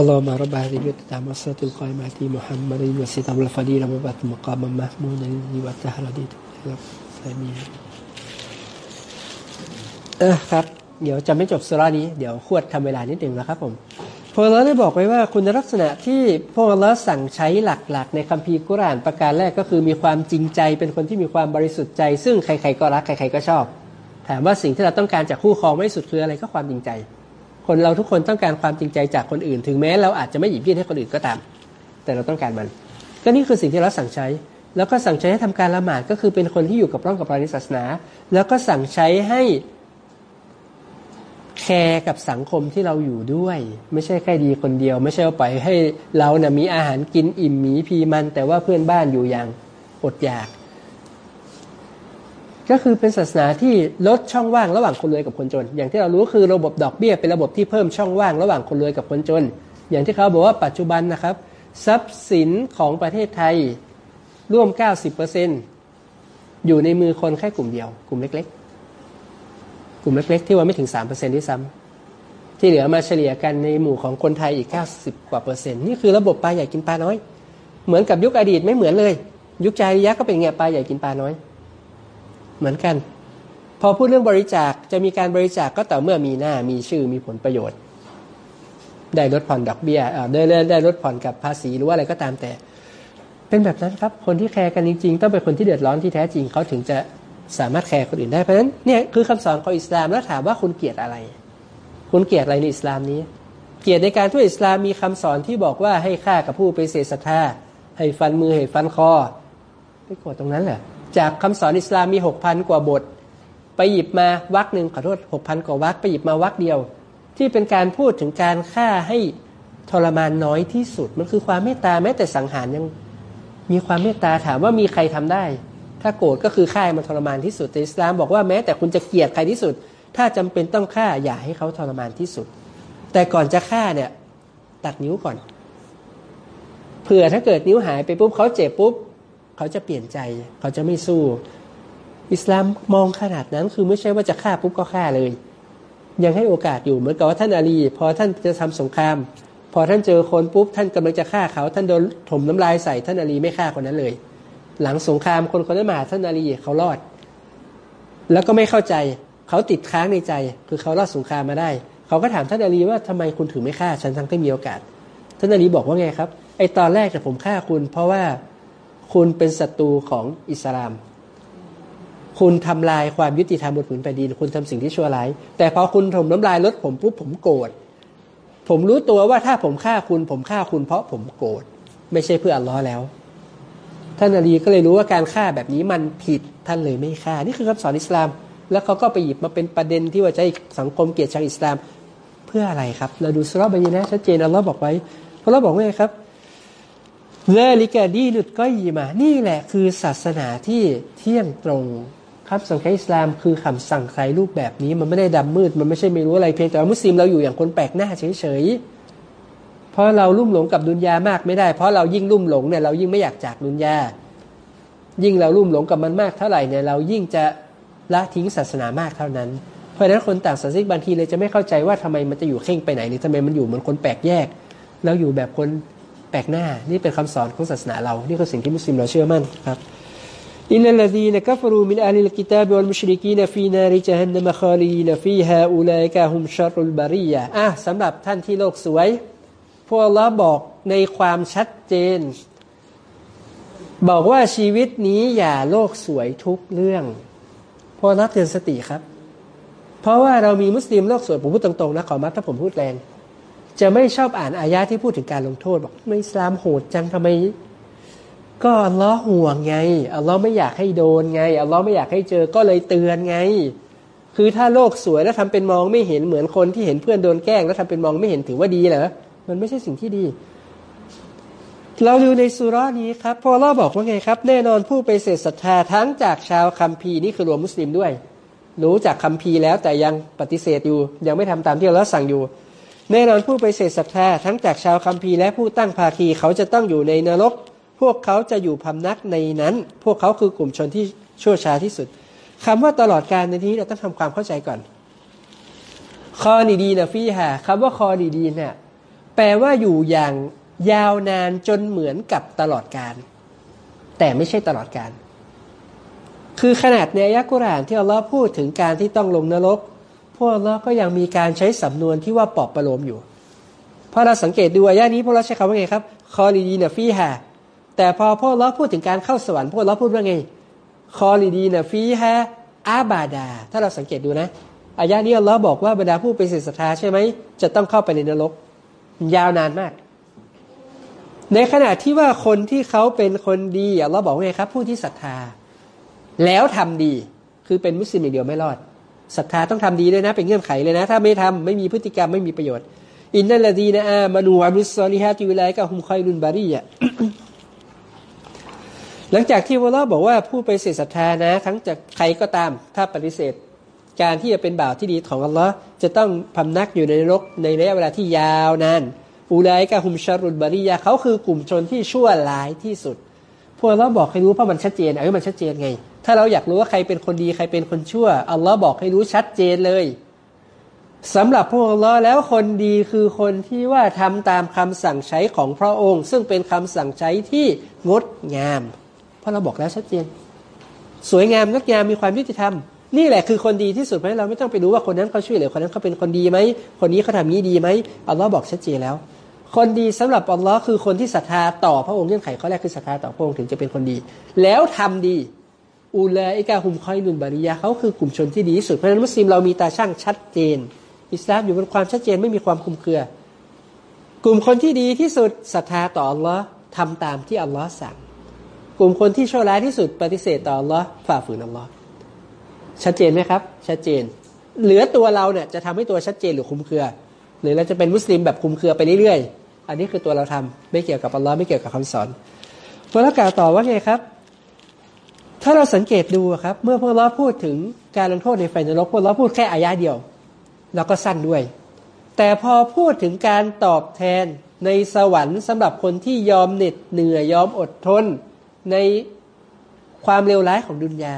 اللهم رب هذه التامة الصلاة القائمة محمد وسيط الفضيلة وبعث مقاما محمودا الذي واتاه رديت ساميا เออครับ เดี๋ยวจะไม่จบสุรานี้ เดี๋ยวขวดทำเวลานิดหนึ่งนะครับผมพวกเราได้บอกไว้ว่าคุณลักษณะที่พวกเราสั่งใช้หลักๆ ในคัมภีร์กุรอานประการแรกก็คือมีความจริงใจเป็นคนที่มีความบริสุทธิ์ใจ ซึ่งใครๆก็รักใครๆก็ชอบ ถามว่าสิ่งที่เราต้องการจากคู่ครองไม่สุดคืออะไรก็ความจริงใจ คนเราทุกคนต้องการความจริงใจจากคนอื่น ถึงแม้เราอาจจะไม่หยิบยื่นให้คนอื่นก็ตาม แต่เราต้องการมัน ก็นี่คือสิ่งที่เราสั่งใช้ แล้วก็สั่งใช้ให้ทำการละหมาดก็คือเป็นคนที่อยู่กับร่องกับเราในศาสนา แล้วก็สั่งใช้ให้แคร์กับสังคมที่เราอยู่ด้วย ไม่ใช่แค่ดีคนเดียว ไม่ใช่ว่าปล่อยให้เราเนี่ยมีอาหารกินอิ่มมีพีมัน แต่ว่าเพื่อนบ้านอยู่อย่างอดอยาก ก็คือเป็นศาสนาที่ลดช่องว่างระหว่างคนรวยกับคนจน อย่างที่เรารู้คือระบบดอกเบี้ยเป็นระบบที่เพิ่มช่องว่างระหว่างคนรวยกับคนจน อย่างที่เขาบอกว่าปัจจุบันนะครับ ทรัพย์สินของประเทศไทยร่วม 90%อยู่ในมือคนแค่กลุ่มเดียว กลุ่มเล็ก ๆ กลุ่มเล็ก ๆ ที่ว่าไม่ถึง3%ที่ซ้ำที่เหลือมาเฉลี่ยกันในหมู่ของคนไทยอีก 90 กว่าเปอร์เซ็นต์นี่คือระบบปลาใหญ่กินปลาน้อย เหมือนกับยุคอดีตไม่เหมือนเลย ยุคจาริยะก็เป็นไงปลาใหญ่กินปลาน้อย เหมือนกัน พอพูดเรื่องบริจาคจะมีการบริจาคก็ต่อเมื่อมีหน้ามีชื่อมีผลประโยชน์ ได้ลดผ่อนดอกเบี้ยอ่าได้ได้ลดผ่อนกับภาษีหรือว่าอะไรก็ตามแต่ เป็นแบบนั้นครับ คนที่แคร์กันจริง ๆ ต้องเป็นคนที่เดือดร้อนที่แท้จริงเขาถึงจะสามารถแคร์คนอื่นได้เพราะฉะนั้นเนี่ยคือคำสอนของอิสลามแล้วถามว่าคุณเกลียดอะไร คุณเกลียดอะไรในอิสลามนี้ เกลียดในการที่อิสลามมีคำสอนที่บอกว่าให้ฆ่ากับผู้ไปเสศรัทธาให้ฟันมือให้ฟันคอไม่โกรธตรงนั้นเหรอ จากคำสอนอิสลามมีหกพันกว่าบท ไปหยิบมาวักหนึ่งขอโทษหกพันกว่าวักไปหยิบมาวักเดียว ที่เป็นการพูดถึงการฆ่าให้ทรมานน้อยที่สุด มันคือความเมตตาแม้แต่สังหารยังมีความเมตตาถามว่ามีใครทำได้ ถ้าโกรธก็คือฆ่ามันทรมานที่สุดแต่อิสลามบอกว่าแม้แต่คุณจะเกลียดใครที่สุด ถ้าจำเป็นต้องฆ่าอย่าให้เขาทรมานที่สุด แต่ก่อนจะฆ่าเนี่ยตัดนิ้วก่อนเผื่อถ้าเกิดนิ้วหายไปปุ๊บเขาเจ็บปุ๊บ เขาจะเปลี่ยนใจ เขาจะไม่สู้ อิสลามมองขนาดนั้นคือไม่ใช่ว่าจะฆ่าปุ๊บก็ฆ่าเลย ยังให้โอกาสอยู่เหมือนกับว่าท่านอาลี พอท่านจะทำสงคราม พอท่านเจอคนปุ๊บท่านกำลังจะฆ่าเขา ท่านโดนถมน้ำลายใส่ท่านอาลีไม่ฆ่าคนนั้นเลย หลังสงครามคนคนนั้นมาท่านอาลีเขารอด แล้วก็ไม่เข้าใจเขาติดค้างในใจ คือเขารอดสงครามมาได้ เขาก็ถามท่านอาลีว่าทำไมคุณถึงไม่ฆ่าฉันทั้งที่มีโอกาส ท่านอาลีบอกว่าไงครับไอตอนแรกแต่ผมฆ่าคุณ เพราะว่า คุณเป็นศัตรูของอิสลาม คุณทำลายความยุติธรรมบนผืนแผ่นดิน คุณทำสิ่งที่ชั่วร้าย แต่พอคุณถมน้ำลายลดผมปุ๊บผมโกรธ ผมรู้ตัวว่าถ้าผมฆ่าคุณ ผมฆ่าคุณเพราะผมโกรธ ไม่ใช่เพื่ออัลลอฮ์แล้ว ท่านอาลีก็เลยรู้ว่าการฆ่าแบบนี้มันผิด ท่านเลยไม่ฆ่า นี่คือคำสอนอิสลาม แล้วเขาก็ไปหยิบมาเป็นประเด็นที่ว่าจะให้สังคมเกลียดชังอิสลาม เพื่ออะไรครับ เราดูสุรบายีนะชัดเจนอัลลอฮ์บอกไว้เพราะเราบอกว่าไงครับ เลลิกาดีนุดก็ยีมา นี่แหละคือศาสนาที่เที่ยงตรงครับสังคมอิสลามคือคำสั่งใครรูปแบบนี้ มันไม่ได้ดำมืด มันไม่ใช่ไม่รู้อะไรเพียงแต่ว่ามุสลิมเราอยู่อย่างคนแปลกหน้าเฉยๆเพราะเราลุ่มหลงกับดุนยามากไม่ได้ เพราะเรายิ่งลุ่มหลงเนี่ยเรายิ่งไม่อยากจากดุนยา ยิ่งเราลุ่มหลงกับมันมากเท่าไหร่เนี่ยเรายิ่งจะละทิ้งศาสนามากเท่านั้น เพราะฉะนั้นคนต่างศาสนาบางทีเลยจะไม่เข้าใจว่าทำไมมันจะอยู่เคร่งไปไหนหรือทำไมมันอยู่เหมือนคนแปลกแยกแล้วอยู่แบบคน แปลกหน้า นี่เป็นคำสอนของศาสนาเรา นี่คือสิ่งที่มุสลิมเราเชื่อมั่นครับإن الذين كفروا من أهل الكتاب والمشركين في نار جهنم خالدين فيها أولئك هم شر البرية อะสำหรับท่านที่โลกสวย พวกเราบอกในความชัดเจน บอกว่าชีวิตนี้อย่าโลกสวยทุกเรื่อง พอรับเตือนสติครับ เพราะว่าเรามีมุสลิมโลกสวยผมพูดตรงๆนะขอมาถ้าผมพูดแรง จะไม่ชอบอ่านอายะที่พูดถึงการลงโทษบอกไม่สลามโหดจังทำไม ก็อัลลอฮ์ห่วงไงอัลลอฮ์ไม่อยากให้โดนไงอัลลอฮ์ไม่อยากให้เจอก็เลยเตือนไง คือถ้าโลกสวยแล้วทำเป็นมองไม่เห็นเหมือนคนที่เห็นเพื่อนโดนแกล้ง แล้วทำเป็นมองไม่เห็นถือว่าดีเหรอมันไม่ใช่สิ่งที่ดี เราดูในสุรานี้ครับพอเราบอกว่าไงครับ แน่นอนผู้ไปเสดศรัทธาทั้งจากชาวคัมภีร์นี่คือรวมมุสลิมด้วย รู้จากคัมภีร์แล้วแต่ยังปฏิเสธอยู่ ยังไม่ทำตามที่เราสั่งอยู่ แน่นอนผู้ไปเสดศรัทธาทั้งจากชาวคัมภีร์และผู้ตั้งภาคีเขาจะต้องอยู่ในนรก พวกเขาจะอยู่พำนักในนั้น พวกเขาคือกลุ่มชนที่ชั่วช้าที่สุดคำว่าตลอดการในที่นี้เราต้องทำความเข้าใจก่อนخالدين فيها คำว่า خالدين เนี่ยแปลว่าอยู่อย่างยาวนานจนเหมือนกับตลอดกาล แต่ไม่ใช่ตลอดกาล คือขนาดในอัลกุรอานที่อัลลอฮ์พูดถึงการที่ต้องลงนรก พวกเราก็ยังมีการใช้สำนวนที่ว่าปลอบประโลมอยู่เพราะเราสังเกตดูอายะนี้พวกเราใช้คำว่าไงครับخالدين فيها แต่พอพวกเราพูดถึงการเข้าสวรรค์พวกเราพูดว่าไงخالدين فيهاอาบาดา ถ้าเราสังเกตดูนะอายะนี้เราบอกว่าบรรดาผู้เป็นศิษศรัทธาใช่ไหมจะต้องเข้าไปในนรก ยาวนานมาก ในขณะที่ว่าคนที่เขาเป็นคนดีเราบอกว่าไงครับ ผู้ที่ศรัทธา แล้วทำดีคือเป็นมุสลิมอย่างเดียวไม่รอด ศรัทธาต้องทำดีด้วยนะ เป็นเงื่อนไขเลยนะ ถ้าไม่ทำไม่มีพฤติกรรมไม่มีประโยชน์ อินนัลลดีนะอามานูอัมุสซอลิฮะติวิไลกะฮุมคอยรุนบารีอะหลังจากที่วะลอบอกว่าผู้ไปเสียศรัทธานะ ทั้งจากใครก็ตาม ถ้าปฏิเสธ การที่จะเป็นบ่าวที่ดีของอัลลอฮ์จะต้องพำนักอยู่ในนรกในระยะเวลาที่ยาวนานอูไลกะฮุมชารุนบารียะเขาคือกลุ่มชนที่ชั่วร้ายที่สุด พวกเราบอกให้รู้เพราะมันชัดเจนเออมันชัดเจนไง ถ้าเราอยากรู้ว่าใครเป็นคนดีใครเป็นคนชั่วอัลลอฮ์บอกให้รู้ชัดเจนเลยสำหรับพวกอัลลอฮ์แล้วคนดีคือคนที่ว่าทำตามคำสั่งใช้ของพระองค์ ซึ่งเป็นคำสั่งใช้ที่งดงาม เพราะเราบอกแล้วชัดเจน สวยงามงดงามมีความยุติธรรม นี่แหละคือคนดีที่สุดไหมเราไม่ต้องไปดูว่าคนนั้นเขาช่วยเหลือคนนั้นเขาเป็นคนดีไหมคนนี้เขาทำนี้ดีไหมอัลลอฮ์บอกชัดเจนแล้ว คนดีสำหรับอัลลอฮ์คือคนที่ศรัทธาต่อพระองค์เงื่อนไขข้อแรกคือศรัทธาต่อพระองค์ถึงจะเป็นคนดี แล้วทำดี อูลาอิกาฮุมคอยนุนบาริยาเขาคือกลุ่มชนที่ดีที่สุดเพราะฉะนั้นมุสลิมเรามีตาช่างชัดเจน อิสลามอยู่บนความชัดเจนไม่มีความคุมเครือ กลุ่มคนที่ดีที่สุดศรัทธาต่ออัลลอฮ์ทำตามที่อัลลอฮ์สั่ง กลุ่มคนที่ชั่วร้ายที่สุดปฏิเสธต่ออัลลอฮ์ฝ่าฝืนอัลลอฮ์ชัดเจนไหมครับ ชัดเจน เหลือตัวเราเนี่ยจะทำให้ตัวชัดเจนหรือคุมเครือ หรือเราจะเป็นมุสลิมแบบคุมเครือไปเรื่อยๆ อันนี้คือตัวเราทำไม่เกี่ยวกับอัลลอฮ์ไม่เกี่ยวกับคำสอนพระกล่าวต่อว่าไงครับ ถ้าเราสังเกตดูครับ เมื่อพวกเราพูดถึงการลงโทษในไฟนรกพวกเราพูดแค่อายะเดียว แล้วก็สั้นด้วย แต่พอพูดถึงการตอบแทนในสวรรค์สำหรับคนที่ยอมเหน็ดเหนื่อยยอมอดทน ในความเลวร้ายของดุนยา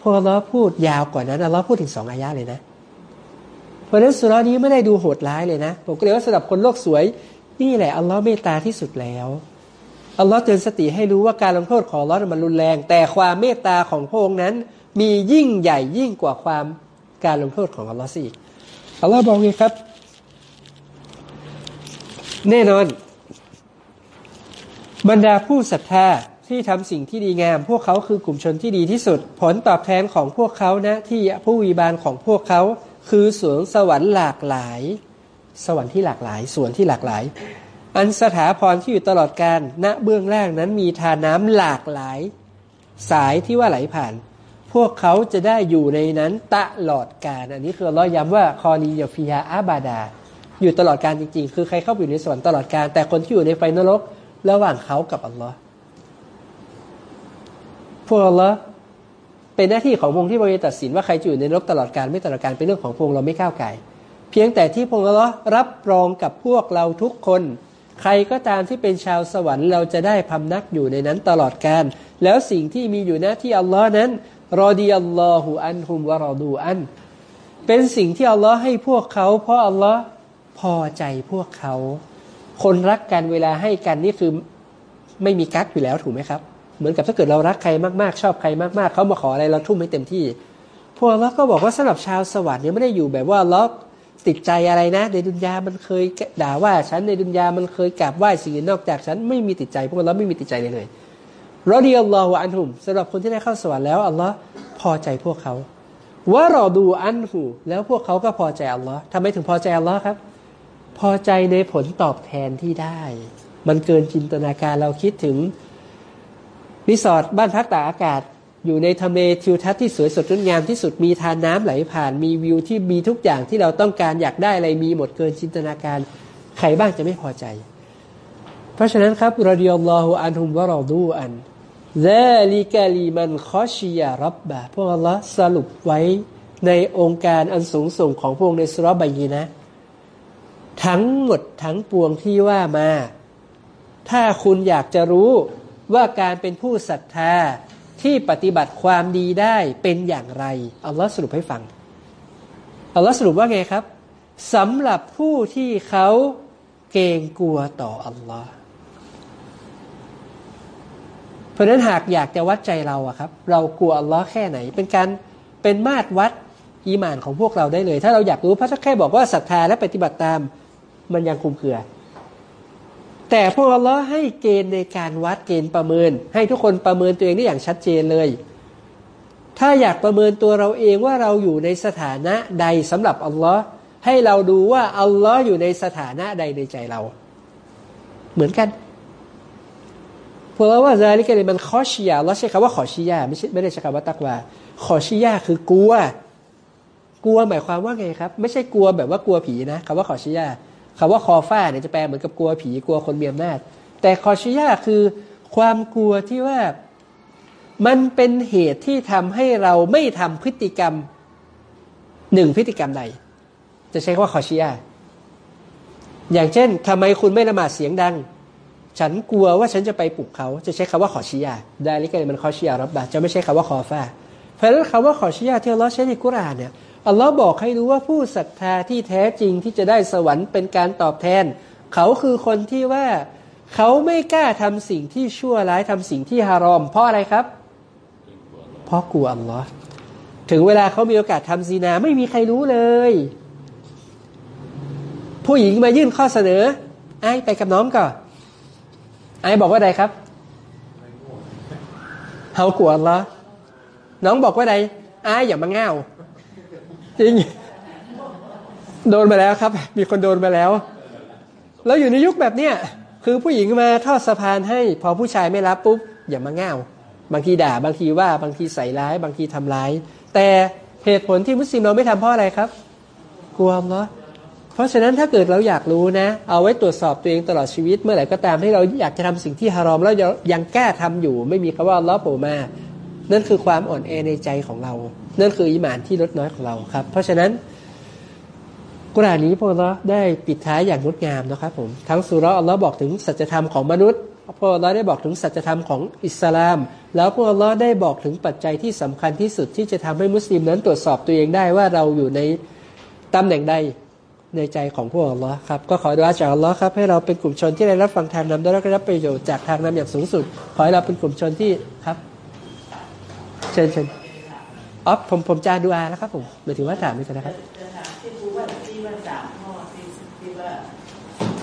พวกเราพูดยาวกว่านั้นเราพูดถึงสองอายะเลยนะ เพราะฉะนั้นสุรานี้ไม่ได้ดูโหดร้ายเลยนะ ผมก็เลยว่าสำหรับคนโลกสวย นี่แหละอัลลอฮ์เมตตาที่สุดแล้ว อัลลอฮ์เตือนสติให้รู้ว่าการลงโทษของอัลลอฮ์มันรุนแรง แต่ความเมตตาของพระองค์นั้น มียิ่งใหญ่ยิ่งกว่าความการลงโทษของอัลลอฮ์สิอัลลอฮ์บอกไงครับ แน่นอน บรรดาผู้ศรัทธาที่ทำสิ่งที่ดีงาม พวกเขาคือกลุ่มชนที่ดีที่สุด ผลตอบแทนของพวกเขานะที่ผู้วีบาลของพวกเขา คือสวนสวรรค์หลากหลาย สวรรค์ที่หลากหลายสวนที่หลากหลาย อันสถาพรที่อยู่ตลอดการณเบื้องล่างนั้นมีทาน้ำหลากหลาย สายที่ว่าไหลผ่าน พวกเขาจะได้อยู่ในนั้นตลอดการ อันนี้คือเราย้ำว่าคอนียฟิยาอาบาดา อยู่ตลอดการจริง ๆ คือใครเข้าไปอยู่ในสวรรค์ตลอดการ แต่คนที่อยู่ในไฟนรกระหว่างเขากับอัลลอฮ์พวกอัลลอฮ์เป็นหน้าที่ของพงที่บริตัดสินว่าใครจะอยู่ในนรกตลอดการไม่ตลอดการเป็นเรื่องของพงเราไม่ก้าวไก่ เพียงแต่ที่พงอัลลอฮ์รับรองกับพวกเราทุกคน ใครก็ตามที่เป็นชาวสวรรค์เราจะได้พำนักอยู่ในนั้นตลอดการแล้วสิ่งที่มีอยู่หน้าที่อัลลอฮ์นั้นรอดีอัลลอฮุอันฮุมวะรอดูอัน เป็นสิ่งที่อัลลอฮ์ให้พวกเขา เพราะอัลลอฮ์พอใจพวกเขา คนรักกันเวลาให้กันนี่คือไม่มีกักอยู่แล้วถูกไหมครับ เหมือนกับถ้าเกิดเรารักใครมากๆ ชอบใครมากๆ เขามาขออะไรเราทุ่มให้เต็มที่ พวกเราก็บอกว่าสำหรับชาวสวรรค์เนี่ยไม่ได้อยู่แบบว่าล็อก ติดใจอะไรนะ ในดุนยามันเคยด่าว่าฉันในดุนยามันเคยกราบไหว้สิ่งอื่นนอกจากฉันไม่มีติดใจพวกเราไม่มีติดใจเลยเลยรอดีอัลลอฮฺอันหุมสำหรับคนที่ได้เข้าสวรรค์แล้วอัลลอฮ์พอใจพวกเขาว่ารอดูอันหูแล้วพวกเขาก็พอใจอัลลอฮ์ทำไมถึงพอใจอัลลอฮ์ครับ พอใจในผลตอบแทนที่ได้ มันเกินจินตนาการเราคิดถึงรีสอร์ทบ้านพักตากอากาศ อยู่ในทำเลทิวทัศน์ที่สวยสดงดงามที่สุดมีทานน้ำไหลผ่าน มีวิวที่มีทุกอย่างที่เราต้องการอยากได้อะไรมีหมดเกินจินตนาการ ใครบ้างจะไม่พอใจ เพราะฉะนั้นครับรดิยัลลอฮุอันฮุมวะรอดูอันซาลิกาลีมันคอชียารับบะพวกอัลลอฮ์สรุปไว้ในองค์การอันสูงส่งของพวกในสุรบายีนะ ทั้งหมดทั้งปวงที่ว่ามา ถ้าคุณอยากจะรู้ว่าการเป็นผู้ศรัทธา ที่ปฏิบัติความดีได้เป็นอย่างไรอัลลอฮ์สรุปให้ฟังอัลลอฮ์สรุปว่าไงครับสำหรับผู้ที่เขาเกรงกลัวต่ออัลลอฮ์เพราะนั้นหากอยากจะวัดใจเราอะครับ เรากลัวอัลลอฮ์แค่ไหน เป็นการเป็นมาตรวัดอีมานของพวกเราได้เลย ถ้าเราอยากรู้พระถ้าแค่บอกว่าศรัทธาและปฏิบัติตามมันยังคุมเคือ แต่พวกอัลลอฮ์ให้เกณฑ์ในการวัดเกณฑ์ประเมิน ให้ทุกคนประเมินตัวเองได้อย่างชัดเจนเลย ถ้าอยากประเมินตัวเราเองว่าเราอยู่ในสถานะใดสำหรับอัลลอฮ์ให้เราดูว่าอัลลอฮ์อยู่ในสถานะใดในใจเรา เหมือนกันพวกเราว่าซาลิกะเลยมันขอชียาเราใช้คำว่าขอชียาไม่ใช่ไม่ได้ใช้คำว่าตักวาขอชียาคือกลัว กลัวหมายความว่าไงครับ ไม่ใช่กลัวแบบว่ากลัวผีนะคำว่าขอชียา คำว่าคอฟ้าเนี่ยจะแปลเหมือนกับกลัวผีกลัวคนมีอำนาจ แต่คอชียาคือความกลัวที่ว่ามันเป็นเหตุที่ทำให้เราไม่ทำพฤติกรรมหนึ่งพฤติกรรมใด จะใช้ว่าขอชียาอย่างเช่นทำไมคุณไม่ละหมาดเสียงดัง ฉันกลัวว่าฉันจะไปปลุกเขา จะใช้คำว่าขอชียาได้ลิกเลยมันขอชียารับบาจะไม่ใช่คำว่าคอฟ้าเพราะฉะนั้นคำว่าขอชียาที่เราใช้ในกุรานเนี่ย อัลลอฮ์บอกให้รู้ว่าผู้ศรัทธาที่แท้จริงที่จะได้สวรรค์เป็นการตอบแทน เขาคือคนที่ว่าเขาไม่กล้าทำสิ่งที่ชั่วร้ายทำสิ่งที่ฮารอม เพราะอะไรครับ เพราะกลัวอัลลอฮ์ถึงเวลาเขามีโอกาสทำซีนาไม่มีใครรู้เลย ผู้หญิงมายื่นข้อเสนอ ไอ้ไปกับน้องก่อนไอ้บอกว่าใดครับเฮากลัวอัลลอฮ์น้องบอกว่าใดไอ้อย่ามาเง่า จริงโดนมาแล้วครับ มีคนโดนมาแล้ว แล้วอยู่ในยุคแบบเนี้ยคือผู้หญิงมาทอดสะพานให้ พอผู้ชายไม่รับปุ๊บอย่ามาง่าวบางทีด่า บางทีว่าบางทีใส่ร้าย บางทีทำร้าย แต่เหตุผลที่มุสลิมเราไม่ทำเพราะอะไรครับ กลัวอัลลอเพราะฉะนั้นถ้าเกิดเราอยากรู้นะ เอาไว้ตรวจสอบตัวเองตลอดชีวิต เมื่อไหร่ก็ตามที่เราอยากจะทำสิ่งที่ฮารอมแล้วยังกล้าทำอยู่ ไม่มีคำว่าลลอโผมา นั่นคือความอ่อนแอในใจของเรา นั่นคืออิมานที่ลดน้อยของเราครับ เพราะฉะนั้นกุรานนี้พวกเราได้ปิดท้ายอย่างงดงามนะครับผมทั้งสุรอัลลอฮ์บอกถึงสัจธรรมของมนุษย์พวกเราได้บอกถึงสัจธรรมของอิสลาม แล้วพวกเราได้บอกถึงปัจจัยที่สำคัญที่สุดที่จะทำให้มุสลิมนั้นตรวจสอบตัวเองได้ว่าเราอยู่ในตำแหน่งใดในใจของพวกอัลลอฮ์ครับ ก็ขอดุอาจากอัลลอฮ์ครับให้เราเป็นกลุ่มชนที่ได้รับฟังทางนำได้รับประโยชน์จากทางนำอย่างสูงสุด ขอให้เราเป็นกลุ่มชนที่ครับ เชิญเชิญ อ๋อผมผมจะดูอาแล้วครับผมหมายถึงว่าถามนี่กันนะครับ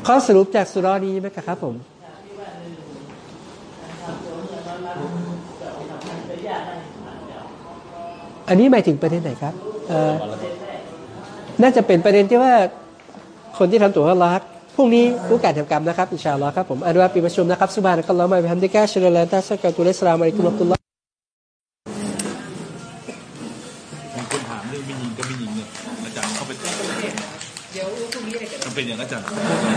ข้อสรุปจากสุรานี้ไหมครับผมอันนี้หมายถึงประเด็นไหนครับน่าจะเป็นประเด็นที่ว่าคนที่ทำตัวฮัลลักพรุ่งนี้ผู้การทำกรรมนะครับ อินชาอัลลอฮ์ครับผมอันว่าปีประชุมนะครับสุบานะกัลลอฮ์มาบิฮัมดิกะอัชฮะดุอัลลาอิลาฮะอิลลัลลอฮ์อัสซะกะตุลสลามอะลัยกุมวะตุลลอฮ์ รื่องไ